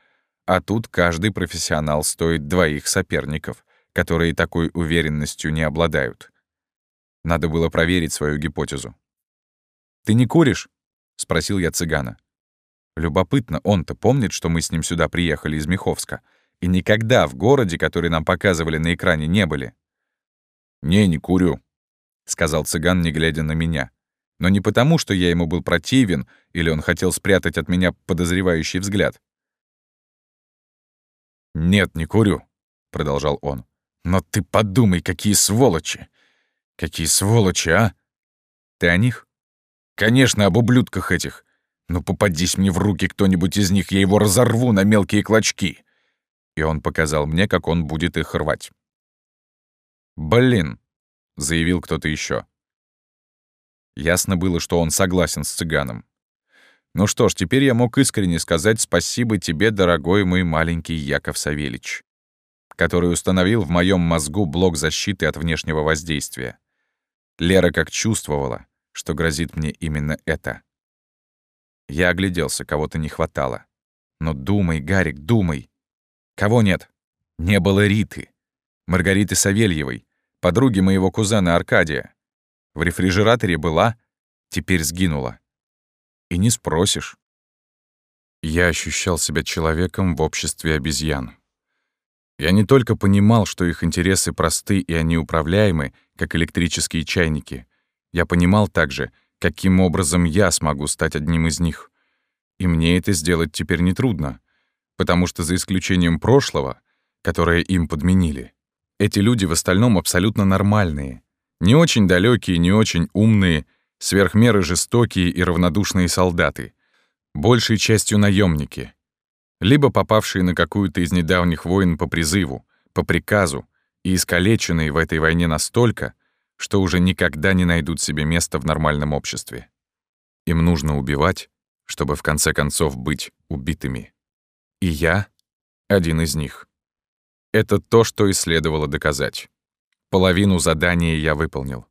а тут каждый профессионал стоит двоих соперников, которые такой уверенностью не обладают. Надо было проверить свою гипотезу. «Ты не куришь?» — спросил я цыгана. Любопытно, он-то помнит, что мы с ним сюда приехали из Миховска, и никогда в городе, который нам показывали на экране, не были. «Не, не курю», — сказал цыган, не глядя на меня. Но не потому, что я ему был противен, или он хотел спрятать от меня подозревающий взгляд. «Нет, не курю», — продолжал он. «Но ты подумай, какие сволочи! Какие сволочи, а? Ты о них? Конечно, об ублюдках этих. Но попадись мне в руки кто-нибудь из них, я его разорву на мелкие клочки. И он показал мне, как он будет их рвать. «Блин», — заявил кто-то еще. Ясно было, что он согласен с цыганом. Ну что ж, теперь я мог искренне сказать спасибо тебе, дорогой мой маленький Яков Савельич, который установил в моем мозгу блок защиты от внешнего воздействия. Лера как чувствовала, что грозит мне именно это. Я огляделся, кого-то не хватало. Но думай, Гарик, думай. Кого нет? Не было Риты. Маргариты Савельевой, подруги моего кузена Аркадия. В рефрижераторе была, теперь сгинула. И не спросишь. Я ощущал себя человеком в обществе обезьян. Я не только понимал, что их интересы просты и они управляемы, как электрические чайники. Я понимал также, каким образом я смогу стать одним из них. И мне это сделать теперь нетрудно, потому что за исключением прошлого, которое им подменили, эти люди в остальном абсолютно нормальные, не очень далекие, не очень умные, сверхмеры жестокие и равнодушные солдаты, большей частью наемники — либо попавшие на какую-то из недавних войн по призыву, по приказу и искалеченные в этой войне настолько, что уже никогда не найдут себе места в нормальном обществе. Им нужно убивать, чтобы в конце концов быть убитыми. И я — один из них. Это то, что и следовало доказать. Половину задания я выполнил.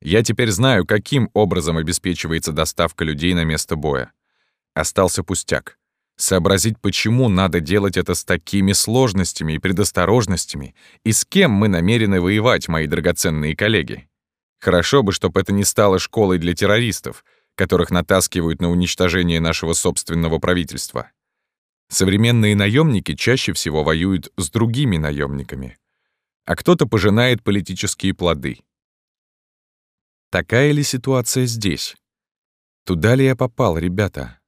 Я теперь знаю, каким образом обеспечивается доставка людей на место боя. Остался пустяк сообразить, почему надо делать это с такими сложностями и предосторожностями, и с кем мы намерены воевать, мои драгоценные коллеги. Хорошо бы, чтобы это не стало школой для террористов, которых натаскивают на уничтожение нашего собственного правительства. Современные наемники чаще всего воюют с другими наемниками, а кто-то пожинает политические плоды. Такая ли ситуация здесь? Туда ли я попал, ребята?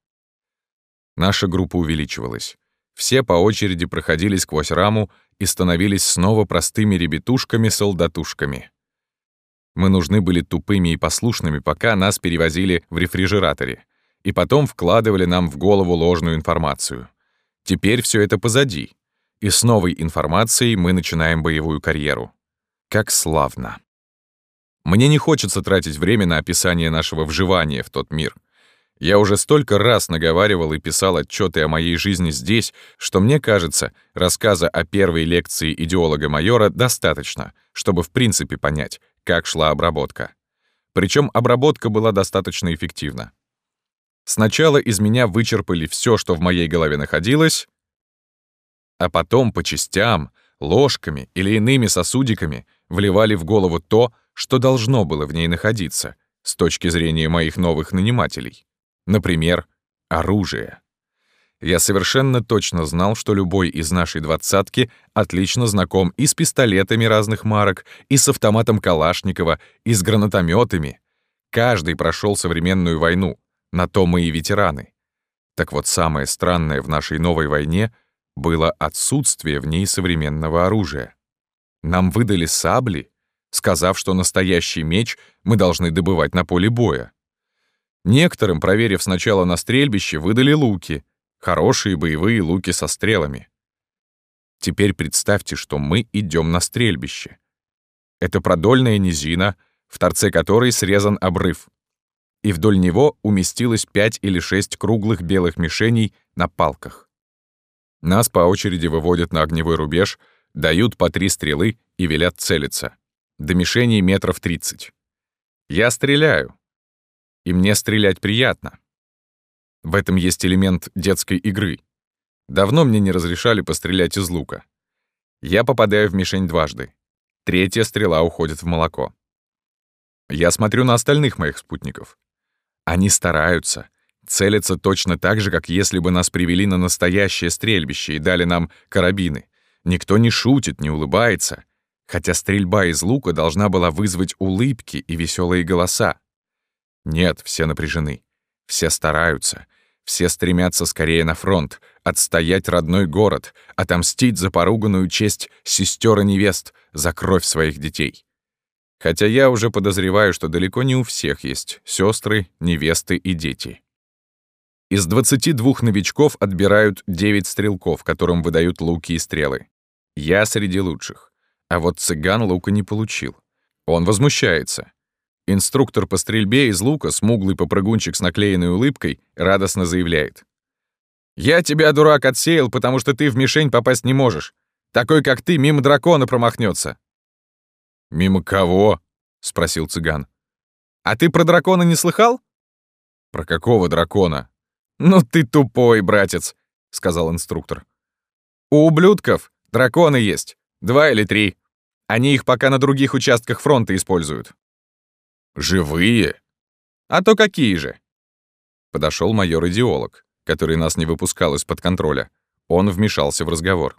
Наша группа увеличивалась. Все по очереди проходили сквозь раму и становились снова простыми ребятушками-солдатушками. Мы нужны были тупыми и послушными, пока нас перевозили в рефрижераторе, и потом вкладывали нам в голову ложную информацию. Теперь все это позади, и с новой информацией мы начинаем боевую карьеру. Как славно. Мне не хочется тратить время на описание нашего вживания в тот мир — я уже столько раз наговаривал и писал отчеты о моей жизни здесь, что мне кажется, рассказа о первой лекции идеолога-майора достаточно, чтобы в принципе понять, как шла обработка. Причем обработка была достаточно эффективна. Сначала из меня вычерпали все, что в моей голове находилось, а потом по частям, ложками или иными сосудиками вливали в голову то, что должно было в ней находиться, с точки зрения моих новых нанимателей. Например, оружие. Я совершенно точно знал, что любой из нашей двадцатки отлично знаком и с пистолетами разных марок, и с автоматом Калашникова, и с гранатометами. Каждый прошел современную войну, на то мы и ветераны. Так вот, самое странное в нашей новой войне было отсутствие в ней современного оружия. Нам выдали сабли, сказав, что настоящий меч мы должны добывать на поле боя. Некоторым, проверив сначала на стрельбище, выдали луки, хорошие боевые луки со стрелами. Теперь представьте, что мы идем на стрельбище. Это продольная низина, в торце которой срезан обрыв. И вдоль него уместилось пять или шесть круглых белых мишеней на палках. Нас по очереди выводят на огневой рубеж, дают по три стрелы и велят целиться. До мишеней метров тридцать. Я стреляю. И мне стрелять приятно. В этом есть элемент детской игры. Давно мне не разрешали пострелять из лука. Я попадаю в мишень дважды. Третья стрела уходит в молоко. Я смотрю на остальных моих спутников. Они стараются, целятся точно так же, как если бы нас привели на настоящее стрельбище и дали нам карабины. Никто не шутит, не улыбается, хотя стрельба из лука должна была вызвать улыбки и веселые голоса. Нет, все напряжены, все стараются, все стремятся скорее на фронт, отстоять родной город, отомстить за поруганную честь сестер и невест, за кровь своих детей. Хотя я уже подозреваю, что далеко не у всех есть сестры, невесты и дети. Из 22 новичков отбирают 9 стрелков, которым выдают луки и стрелы. Я среди лучших. А вот цыган лука не получил. Он возмущается. Инструктор по стрельбе из лука, смуглый попрыгунчик с наклеенной улыбкой, радостно заявляет. «Я тебя, дурак, отсеял, потому что ты в мишень попасть не можешь. Такой, как ты, мимо дракона промахнется. «Мимо кого?» — спросил цыган. «А ты про дракона не слыхал?» «Про какого дракона?» «Ну ты тупой, братец», — сказал инструктор. «У ублюдков драконы есть, два или три. Они их пока на других участках фронта используют». «Живые?» «А то какие же?» Подошел майор-идеолог, который нас не выпускал из-под контроля. Он вмешался в разговор.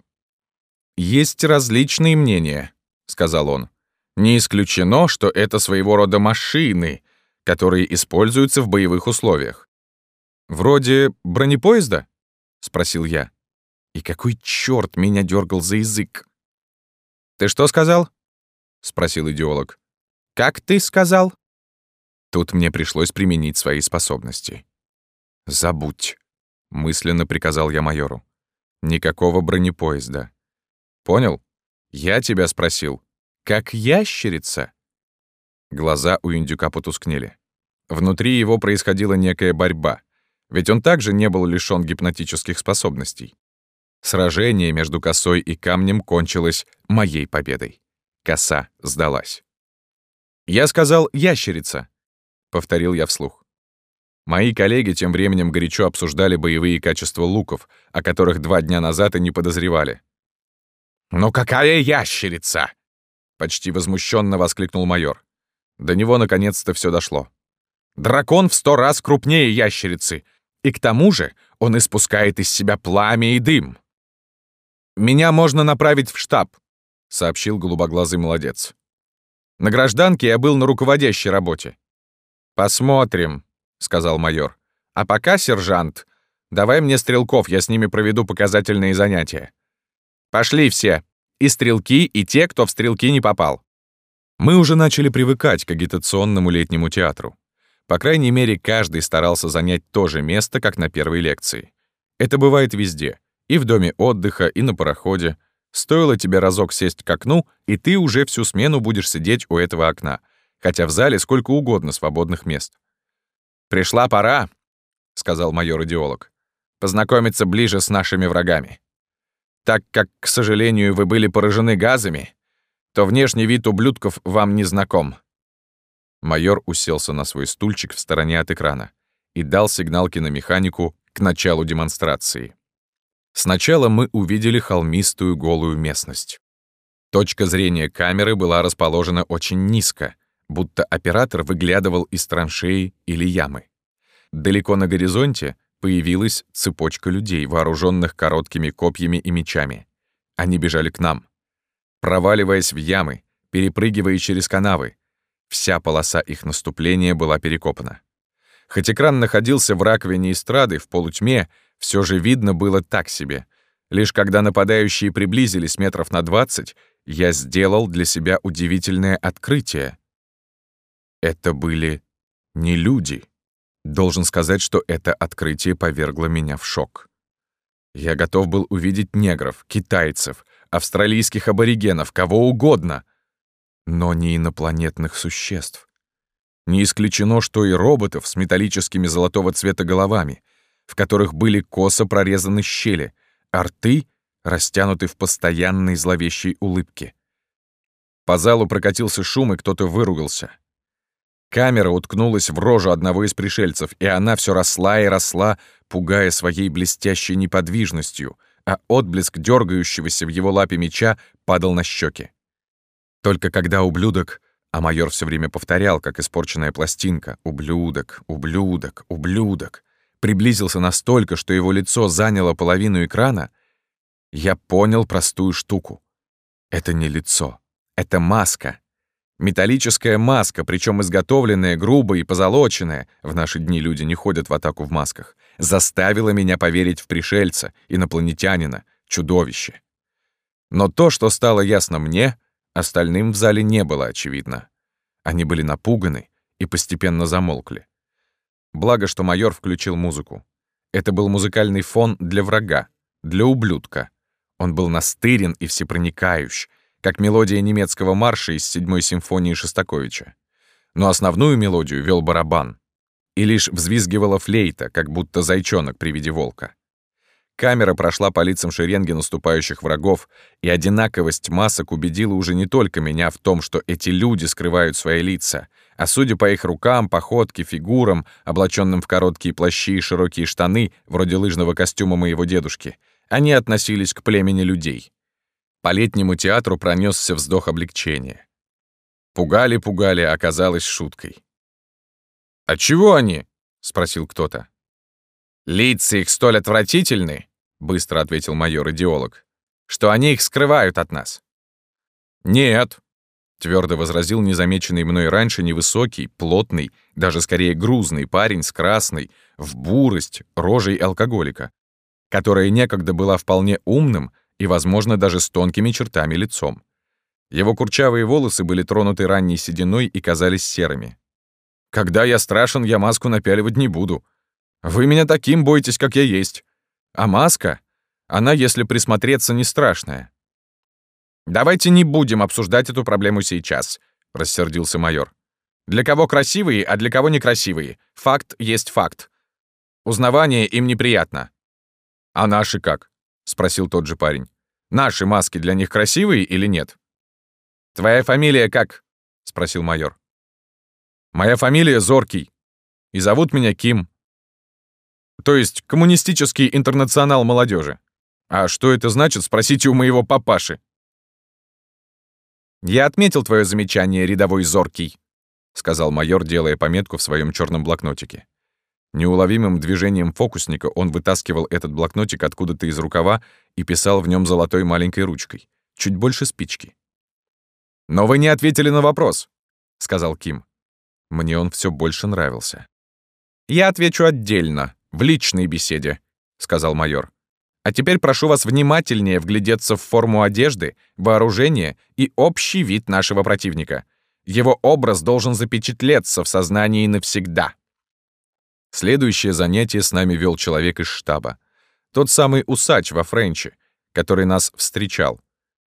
«Есть различные мнения», — сказал он. «Не исключено, что это своего рода машины, которые используются в боевых условиях». «Вроде бронепоезда?» — спросил я. И какой черт меня дергал за язык? «Ты что сказал?» — спросил идеолог. «Как ты сказал?» Тут мне пришлось применить свои способности. «Забудь», — мысленно приказал я майору. «Никакого бронепоезда. Понял? Я тебя спросил. Как ящерица?» Глаза у индюка потускнели. Внутри его происходила некая борьба, ведь он также не был лишён гипнотических способностей. Сражение между косой и камнем кончилось моей победой. Коса сдалась. «Я сказал «ящерица», — повторил я вслух. Мои коллеги тем временем горячо обсуждали боевые качества луков, о которых два дня назад и не подозревали. «Ну какая ящерица!» — почти возмущенно воскликнул майор. До него наконец-то все дошло. «Дракон в сто раз крупнее ящерицы, и к тому же он испускает из себя пламя и дым». «Меня можно направить в штаб», — сообщил голубоглазый молодец. «На гражданке я был на руководящей работе». «Посмотрим», — сказал майор. «А пока, сержант, давай мне стрелков, я с ними проведу показательные занятия. Пошли все, и стрелки, и те, кто в стрелки не попал». Мы уже начали привыкать к агитационному летнему театру. По крайней мере, каждый старался занять то же место, как на первой лекции. Это бывает везде. И в доме отдыха, и на пароходе. Стоило тебе разок сесть к окну, и ты уже всю смену будешь сидеть у этого окна, хотя в зале сколько угодно свободных мест. «Пришла пора», — сказал майор-идеолог, «познакомиться ближе с нашими врагами. Так как, к сожалению, вы были поражены газами, то внешний вид ублюдков вам не знаком». Майор уселся на свой стульчик в стороне от экрана и дал сигнал киномеханику к началу демонстрации. Сначала мы увидели холмистую голую местность. Точка зрения камеры была расположена очень низко, будто оператор выглядывал из траншеи или ямы. Далеко на горизонте появилась цепочка людей, вооруженных короткими копьями и мечами. Они бежали к нам. Проваливаясь в ямы, перепрыгивая через канавы, вся полоса их наступления была перекопана. Хоть экран находился в раковине эстрады в полутьме, все же видно было так себе. Лишь когда нападающие приблизились метров на двадцать, я сделал для себя удивительное открытие. Это были не люди. Должен сказать, что это открытие повергло меня в шок. Я готов был увидеть негров, китайцев, австралийских аборигенов, кого угодно, но не инопланетных существ. Не исключено, что и роботов с металлическими золотого цвета головами — в которых были косо прорезаны щели, а рты растянуты в постоянной зловещей улыбке. По залу прокатился шум, и кто-то выругался. Камера уткнулась в рожу одного из пришельцев, и она все росла и росла, пугая своей блестящей неподвижностью, а отблеск дергающегося в его лапе меча падал на щеки. Только когда ублюдок, а майор все время повторял, как испорченная пластинка, «ублюдок, ублюдок, ублюдок», приблизился настолько, что его лицо заняло половину экрана, я понял простую штуку. Это не лицо, это маска. Металлическая маска, причем изготовленная грубо и позолоченная, в наши дни люди не ходят в атаку в масках, заставила меня поверить в пришельца, инопланетянина, чудовище. Но то, что стало ясно мне, остальным в зале не было очевидно. Они были напуганы и постепенно замолкли. Благо, что майор включил музыку. Это был музыкальный фон для врага, для ублюдка. Он был настырен и всепроникающ, как мелодия немецкого марша из седьмой симфонии Шостаковича. Но основную мелодию вел барабан и лишь взвизгивала флейта, как будто зайчонок при виде волка. Камера прошла по лицам шеренги наступающих врагов, и одинаковость масок убедила уже не только меня в том, что эти люди скрывают свои лица, а судя по их рукам, походке, фигурам, облаченным в короткие плащи и широкие штаны, вроде лыжного костюма моего дедушки, они относились к племени людей. По летнему театру пронесся вздох облегчения. Пугали-пугали, оказалось шуткой. «А чего они?» — спросил кто-то. «Лица их столь отвратительны», — быстро ответил майор-идеолог, «что они их скрывают от нас». «Нет», — твердо возразил незамеченный мной раньше невысокий, плотный, даже скорее грузный парень с красной, в бурость, рожей алкоголика, которая некогда была вполне умным и, возможно, даже с тонкими чертами лицом. Его курчавые волосы были тронуты ранней сединой и казались серыми. Когда я страшен, я маску напяливать не буду. Вы меня таким боитесь, как я есть. А маска, она, если присмотреться, не страшная. Давайте не будем обсуждать эту проблему сейчас, рассердился майор. Для кого красивые, а для кого некрасивые. Факт есть факт. Узнавание им неприятно. А наши как? Спросил тот же парень. Наши маски для них красивые или нет? Твоя фамилия как? спросил майор. Моя фамилия Зоркий. И зовут меня Ким. То есть коммунистический интернационал молодежи. А что это значит, спросите у моего папаши. «Я отметил твое замечание, рядовой Зоркий», — сказал майор, делая пометку в своем черном блокнотике. Неуловимым движением фокусника он вытаскивал этот блокнотик откуда-то из рукава и писал в нем золотой маленькой ручкой, чуть больше спички. «Но вы не ответили на вопрос», — сказал Ким. Мне он все больше нравился. «Я отвечу отдельно, в личной беседе», — сказал майор. «А теперь прошу вас внимательнее вглядеться в форму одежды, вооружение и общий вид нашего противника. Его образ должен запечатлеться в сознании навсегда». Следующее занятие с нами вел человек из штаба. Тот самый усач во Френче, который нас встречал.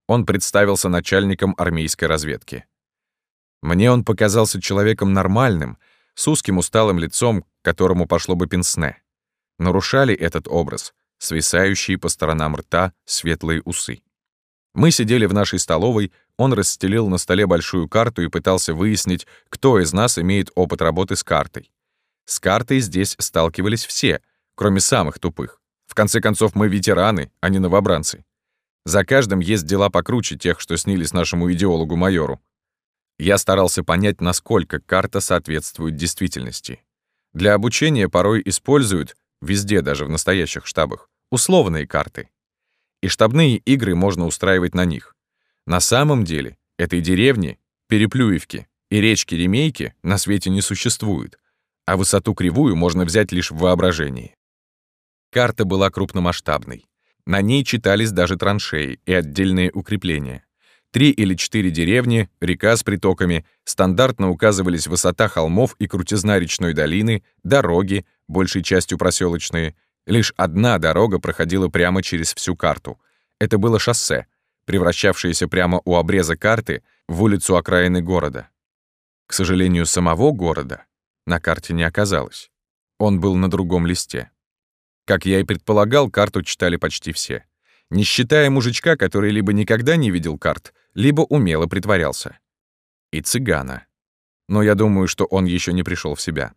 Он представился начальником армейской разведки. Мне он показался человеком нормальным, с узким усталым лицом, которому пошло бы пенсне. Нарушали этот образ свисающие по сторонам рта светлые усы. Мы сидели в нашей столовой, он расстелил на столе большую карту и пытался выяснить, кто из нас имеет опыт работы с картой. С картой здесь сталкивались все, кроме самых тупых. В конце концов, мы ветераны, а не новобранцы. За каждым есть дела покруче тех, что снились нашему идеологу-майору. Я старался понять, насколько карта соответствует действительности. Для обучения порой используют, везде, даже в настоящих штабах, условные карты. И штабные игры можно устраивать на них. На самом деле, этой деревни, Переплюевки и речки Ремейки на свете не существует, а высоту кривую можно взять лишь в воображении. Карта была крупномасштабной. На ней читались даже траншеи и отдельные укрепления. Три или четыре деревни, река с притоками, стандартно указывались высота холмов и крутизна речной долины, дороги, большей частью проселочные. Лишь одна дорога проходила прямо через всю карту. Это было шоссе, превращавшееся прямо у обреза карты в улицу окраины города. К сожалению, самого города на карте не оказалось. Он был на другом листе. Как я и предполагал, карту читали почти все не считая мужичка, который либо никогда не видел карт, либо умело притворялся. И цыгана. но я думаю, что он еще не пришел в себя.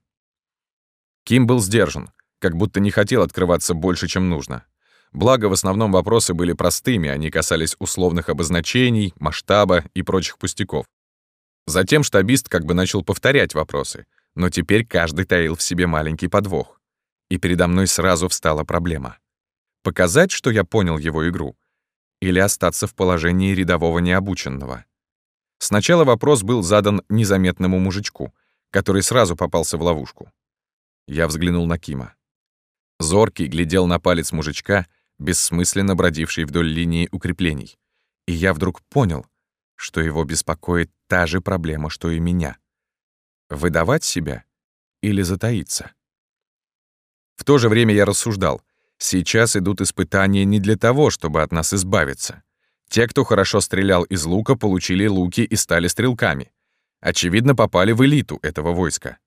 Ким был сдержан, как будто не хотел открываться больше, чем нужно. Благо, в основном вопросы были простыми, они касались условных обозначений, масштаба и прочих пустяков. Затем штабист как бы начал повторять вопросы, но теперь каждый таил в себе маленький подвох. И передо мной сразу встала проблема. Показать, что я понял его игру, или остаться в положении рядового необученного. Сначала вопрос был задан незаметному мужичку, который сразу попался в ловушку. Я взглянул на Кима. Зоркий глядел на палец мужичка, бессмысленно бродивший вдоль линии укреплений. И я вдруг понял, что его беспокоит та же проблема, что и меня. Выдавать себя или затаиться? В то же время я рассуждал. Сейчас идут испытания не для того, чтобы от нас избавиться. Те, кто хорошо стрелял из лука, получили луки и стали стрелками. Очевидно, попали в элиту этого войска.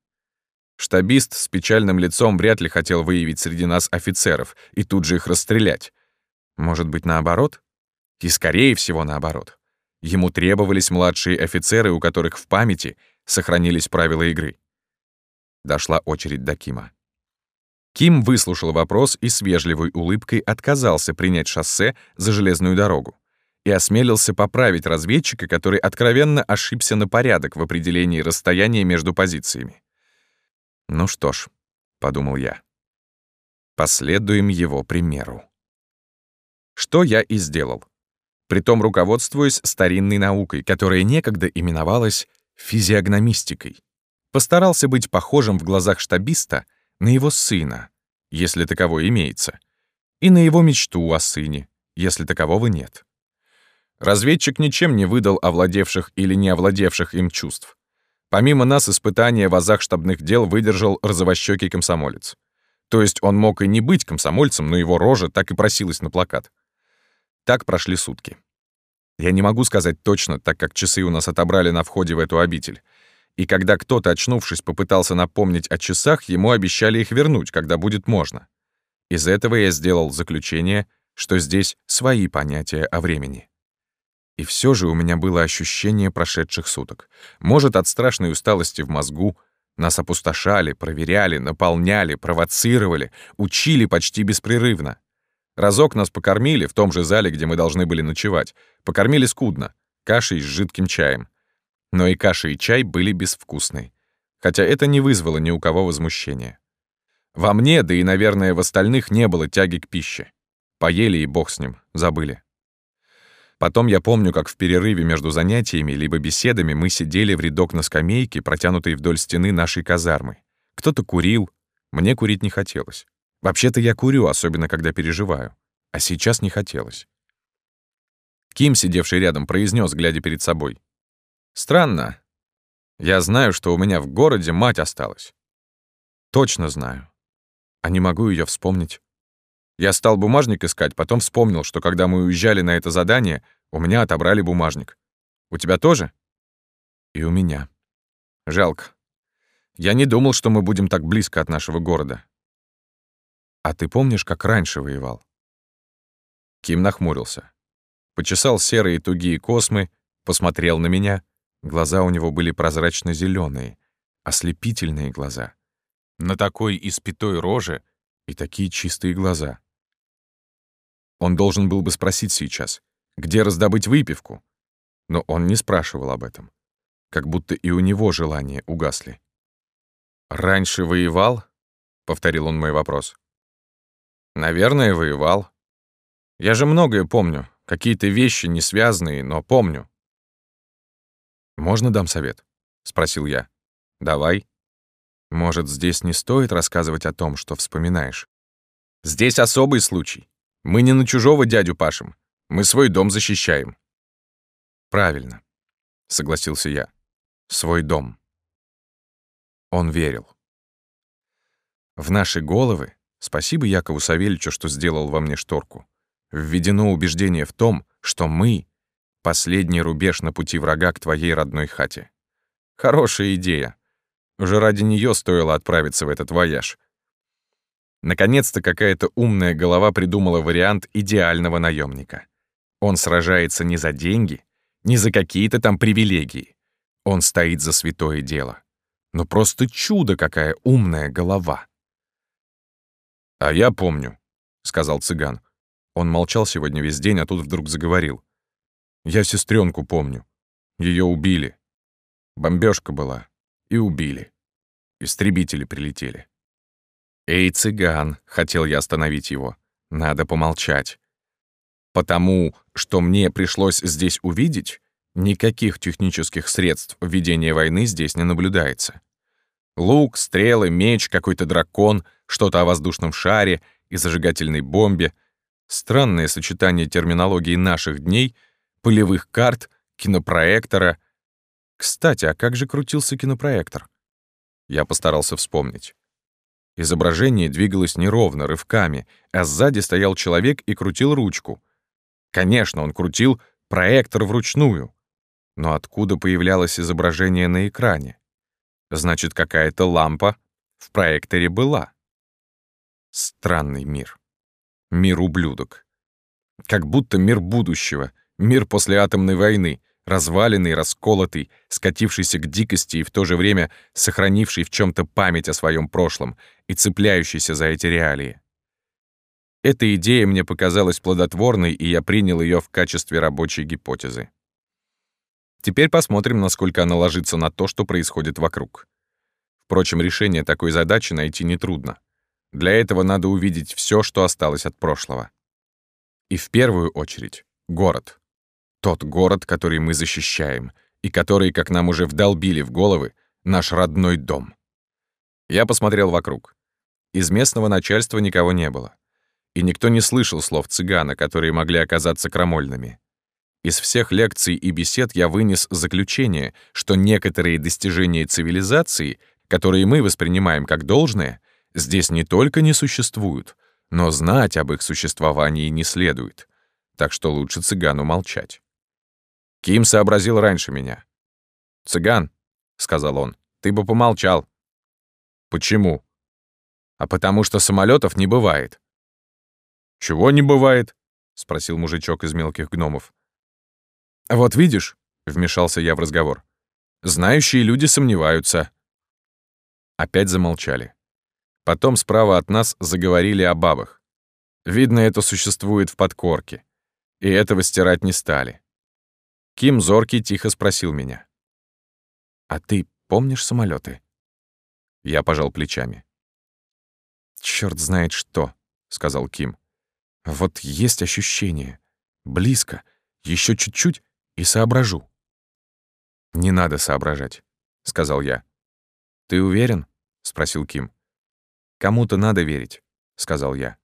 Штабист с печальным лицом вряд ли хотел выявить среди нас офицеров и тут же их расстрелять. Может быть, наоборот? И скорее всего, наоборот. Ему требовались младшие офицеры, у которых в памяти сохранились правила игры. Дошла очередь до Кима. Ким выслушал вопрос и с вежливой улыбкой отказался принять шоссе за железную дорогу и осмелился поправить разведчика, который откровенно ошибся на порядок в определении расстояния между позициями. «Ну что ж», — подумал я, — «последуем его примеру». Что я и сделал. Притом руководствуясь старинной наукой, которая некогда именовалась физиогномистикой. Постарался быть похожим в глазах штабиста на его сына, если таковой имеется, и на его мечту о сыне, если такового нет. Разведчик ничем не выдал овладевших или не овладевших им чувств. Помимо нас испытания в азах штабных дел выдержал розовощёкий комсомолец. То есть он мог и не быть комсомольцем, но его рожа так и просилась на плакат. Так прошли сутки. Я не могу сказать точно, так как часы у нас отобрали на входе в эту обитель. И когда кто-то, очнувшись, попытался напомнить о часах, ему обещали их вернуть, когда будет можно. Из этого я сделал заключение, что здесь свои понятия о времени. И все же у меня было ощущение прошедших суток. Может, от страшной усталости в мозгу нас опустошали, проверяли, наполняли, провоцировали, учили почти беспрерывно. Разок нас покормили в том же зале, где мы должны были ночевать. Покормили скудно, кашей с жидким чаем. Но и каша, и чай были безвкусны. Хотя это не вызвало ни у кого возмущения. Во мне, да и, наверное, в остальных не было тяги к пище. Поели и бог с ним, забыли. Потом я помню, как в перерыве между занятиями либо беседами мы сидели в рядок на скамейке, протянутой вдоль стены нашей казармы. Кто-то курил, мне курить не хотелось. Вообще-то я курю, особенно когда переживаю. А сейчас не хотелось. Ким, сидевший рядом, произнес, глядя перед собой. «Странно. Я знаю, что у меня в городе мать осталась. Точно знаю. А не могу ее вспомнить. Я стал бумажник искать, потом вспомнил, что когда мы уезжали на это задание, у меня отобрали бумажник. У тебя тоже? И у меня. Жалко. Я не думал, что мы будем так близко от нашего города. А ты помнишь, как раньше воевал? Ким нахмурился. Почесал серые тугие космы, посмотрел на меня. Глаза у него были прозрачно зеленые ослепительные глаза. На такой испятой роже и такие чистые глаза. Он должен был бы спросить сейчас, где раздобыть выпивку. Но он не спрашивал об этом. Как будто и у него желания угасли. «Раньше воевал?» — повторил он мой вопрос. «Наверное, воевал. Я же многое помню. Какие-то вещи не связанные, но помню». «Можно дам совет?» — спросил я. «Давай. Может, здесь не стоит рассказывать о том, что вспоминаешь? Здесь особый случай. Мы не на чужого дядю пашем. Мы свой дом защищаем. Правильно, согласился я. Свой дом. Он верил. В наши головы, спасибо Якову Савельичу, что сделал во мне шторку, введено убеждение в том, что мы — последний рубеж на пути врага к твоей родной хате. Хорошая идея. Уже ради нее стоило отправиться в этот вояж, Наконец-то какая-то умная голова придумала вариант идеального наемника. Он сражается не за деньги, не за какие-то там привилегии. Он стоит за святое дело. Но просто чудо, какая умная голова. «А я помню», — сказал цыган. Он молчал сегодня весь день, а тут вдруг заговорил. «Я сестренку помню. Ее убили. Бомбежка была. И убили. Истребители прилетели. «Эй, цыган!» — хотел я остановить его. «Надо помолчать. Потому что мне пришлось здесь увидеть, никаких технических средств ведения войны здесь не наблюдается. Лук, стрелы, меч, какой-то дракон, что-то о воздушном шаре и зажигательной бомбе. Странное сочетание терминологии наших дней, полевых карт, кинопроектора. Кстати, а как же крутился кинопроектор? Я постарался вспомнить. Изображение двигалось неровно, рывками, а сзади стоял человек и крутил ручку. Конечно, он крутил проектор вручную. Но откуда появлялось изображение на экране? Значит, какая-то лампа в проекторе была. Странный мир. Мир-ублюдок. Как будто мир будущего, мир после атомной войны — разваленный, расколотый, скатившийся к дикости и в то же время сохранивший в чем то память о своем прошлом и цепляющийся за эти реалии. Эта идея мне показалась плодотворной, и я принял ее в качестве рабочей гипотезы. Теперь посмотрим, насколько она ложится на то, что происходит вокруг. Впрочем, решение такой задачи найти нетрудно. Для этого надо увидеть все, что осталось от прошлого. И в первую очередь — город. Тот город, который мы защищаем, и который, как нам уже вдолбили в головы, наш родной дом. Я посмотрел вокруг. Из местного начальства никого не было. И никто не слышал слов цыгана, которые могли оказаться крамольными. Из всех лекций и бесед я вынес заключение, что некоторые достижения цивилизации, которые мы воспринимаем как должное, здесь не только не существуют, но знать об их существовании не следует. Так что лучше цыгану молчать. Ким сообразил раньше меня. «Цыган», — сказал он, — «ты бы помолчал». «Почему?» «А потому что самолетов не бывает». «Чего не бывает?» — спросил мужичок из мелких гномов. «Вот видишь», — вмешался я в разговор, — «знающие люди сомневаются». Опять замолчали. Потом справа от нас заговорили о бабах. Видно, это существует в подкорке. И этого стирать не стали. Ким Зоркий тихо спросил меня. «А ты помнишь самолеты? Я пожал плечами. Черт знает что», — сказал Ким. «Вот есть ощущение. Близко. Еще чуть-чуть и соображу». «Не надо соображать», — сказал я. «Ты уверен?» — спросил Ким. «Кому-то надо верить», — сказал я.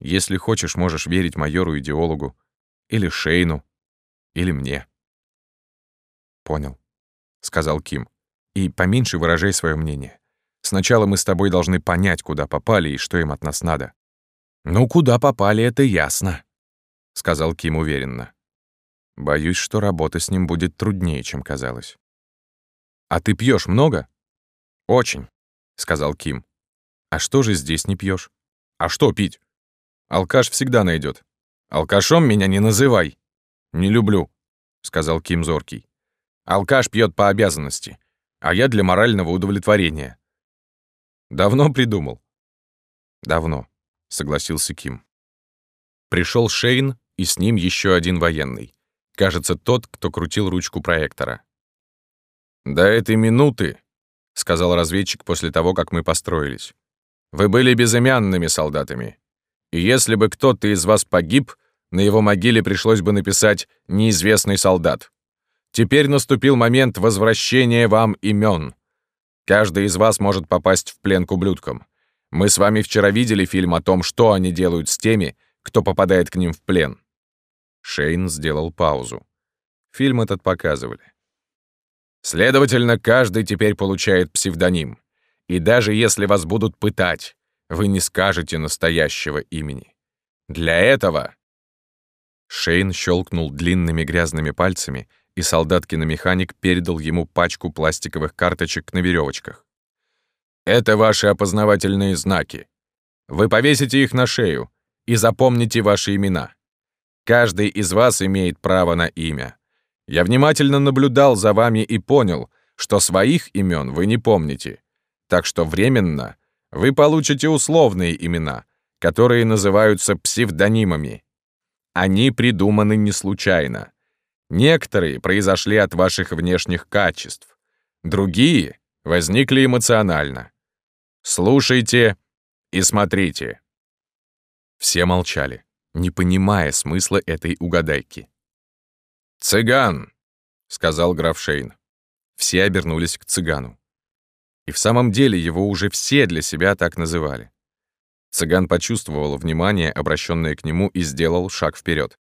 «Если хочешь, можешь верить майору-идеологу, или Шейну, или мне». «Понял», — сказал Ким. «И поменьше выражай свое мнение. Сначала мы с тобой должны понять, куда попали и что им от нас надо». «Ну, куда попали, это ясно», — сказал Ким уверенно. «Боюсь, что работа с ним будет труднее, чем казалось». «А ты пьешь много?» «Очень», — сказал Ким. «А что же здесь не пьешь? «А что пить?» «Алкаш всегда найдет. Алкашом меня не называй». «Не люблю», — сказал Ким зоркий. Алкаш пьет по обязанности, а я для морального удовлетворения. Давно придумал? Давно, согласился Ким. Пришел Шейн, и с ним еще один военный. Кажется, тот, кто крутил ручку проектора. «До этой минуты», — сказал разведчик после того, как мы построились, «вы были безымянными солдатами. И если бы кто-то из вас погиб, на его могиле пришлось бы написать «неизвестный солдат». Теперь наступил момент возвращения вам имен. Каждый из вас может попасть в плен к ублюдкам. Мы с вами вчера видели фильм о том, что они делают с теми, кто попадает к ним в плен». Шейн сделал паузу. Фильм этот показывали. «Следовательно, каждый теперь получает псевдоним. И даже если вас будут пытать, вы не скажете настоящего имени. Для этого...» Шейн щелкнул длинными грязными пальцами — и солдат-киномеханик передал ему пачку пластиковых карточек на веревочках. «Это ваши опознавательные знаки. Вы повесите их на шею и запомните ваши имена. Каждый из вас имеет право на имя. Я внимательно наблюдал за вами и понял, что своих имен вы не помните. Так что временно вы получите условные имена, которые называются псевдонимами. Они придуманы не случайно. Некоторые произошли от ваших внешних качеств, другие возникли эмоционально. Слушайте и смотрите. Все молчали, не понимая смысла этой угадайки. «Цыган!» — сказал граф Шейн. Все обернулись к цыгану. И в самом деле его уже все для себя так называли. Цыган почувствовал внимание, обращенное к нему, и сделал шаг вперед.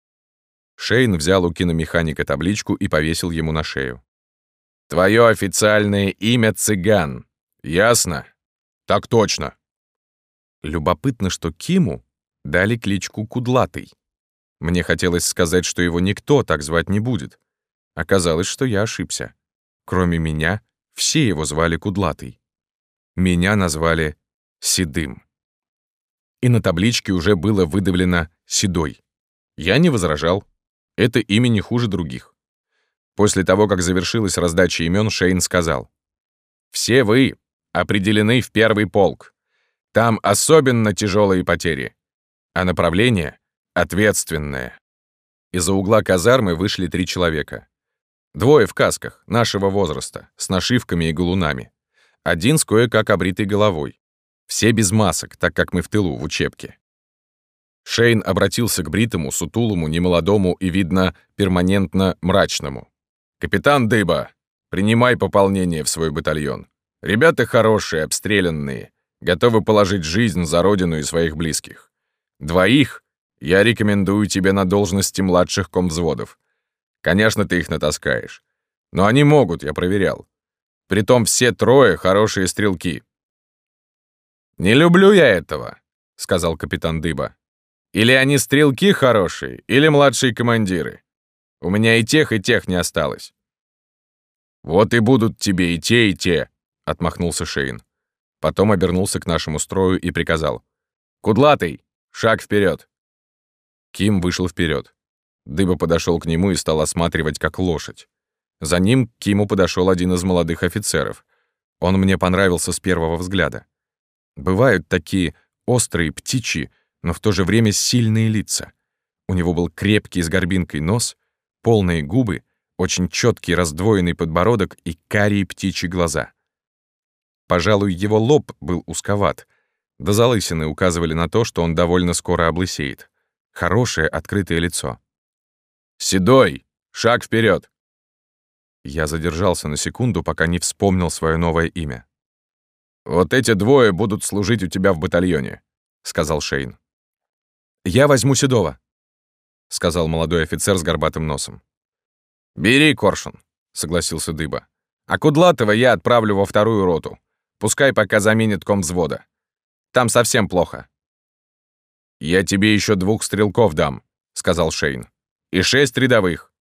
Шейн взял у киномеханика табличку и повесил ему на шею. «Твое официальное имя Цыган. Ясно?» «Так точно». Любопытно, что Киму дали кличку Кудлатый. Мне хотелось сказать, что его никто так звать не будет. Оказалось, что я ошибся. Кроме меня, все его звали Кудлатый. Меня назвали Седым. И на табличке уже было выдавлено «Седой». Я не возражал. Это имя не хуже других. После того, как завершилась раздача имен, Шейн сказал. «Все вы определены в первый полк. Там особенно тяжелые потери. А направление ответственное». Из-за угла казармы вышли три человека. Двое в касках, нашего возраста, с нашивками и галунами. Один с кое-как обритой головой. Все без масок, так как мы в тылу, в учебке. Шейн обратился к бритому, сутулому, немолодому и, видно, перманентно мрачному. «Капитан Дыба, принимай пополнение в свой батальон. Ребята хорошие, обстрелянные, готовы положить жизнь за родину и своих близких. Двоих я рекомендую тебе на должности младших комвзводов. Конечно, ты их натаскаешь. Но они могут, я проверял. Притом все трое хорошие стрелки. «Не люблю я этого», — сказал капитан Дыба. «Или они стрелки хорошие, или младшие командиры. У меня и тех, и тех не осталось». «Вот и будут тебе и те, и те», — отмахнулся Шейн. Потом обернулся к нашему строю и приказал. «Кудлатый, шаг вперед. Ким вышел вперед. Дыба подошел к нему и стал осматривать как лошадь. За ним к Киму подошел один из молодых офицеров. Он мне понравился с первого взгляда. Бывают такие острые птичьи, но в то же время сильные лица. У него был крепкий с горбинкой нос, полные губы, очень четкий раздвоенный подбородок и карие птичьи глаза. Пожалуй, его лоб был узковат. До залысины указывали на то, что он довольно скоро облысеет. Хорошее открытое лицо. «Седой! Шаг вперед! Я задержался на секунду, пока не вспомнил свое новое имя. «Вот эти двое будут служить у тебя в батальоне», — сказал Шейн. «Я возьму Седова», — сказал молодой офицер с горбатым носом. «Бери, Коршун», — согласился Дыба. «А Кудлатова я отправлю во вторую роту. Пускай пока заменит ком взвода. Там совсем плохо». «Я тебе еще двух стрелков дам», — сказал Шейн. «И шесть рядовых».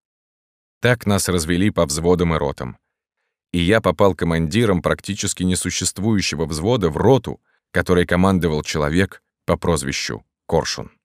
Так нас развели по взводам и ротам. И я попал командиром практически несуществующего взвода в роту, которой командовал человек по прозвищу Коршун.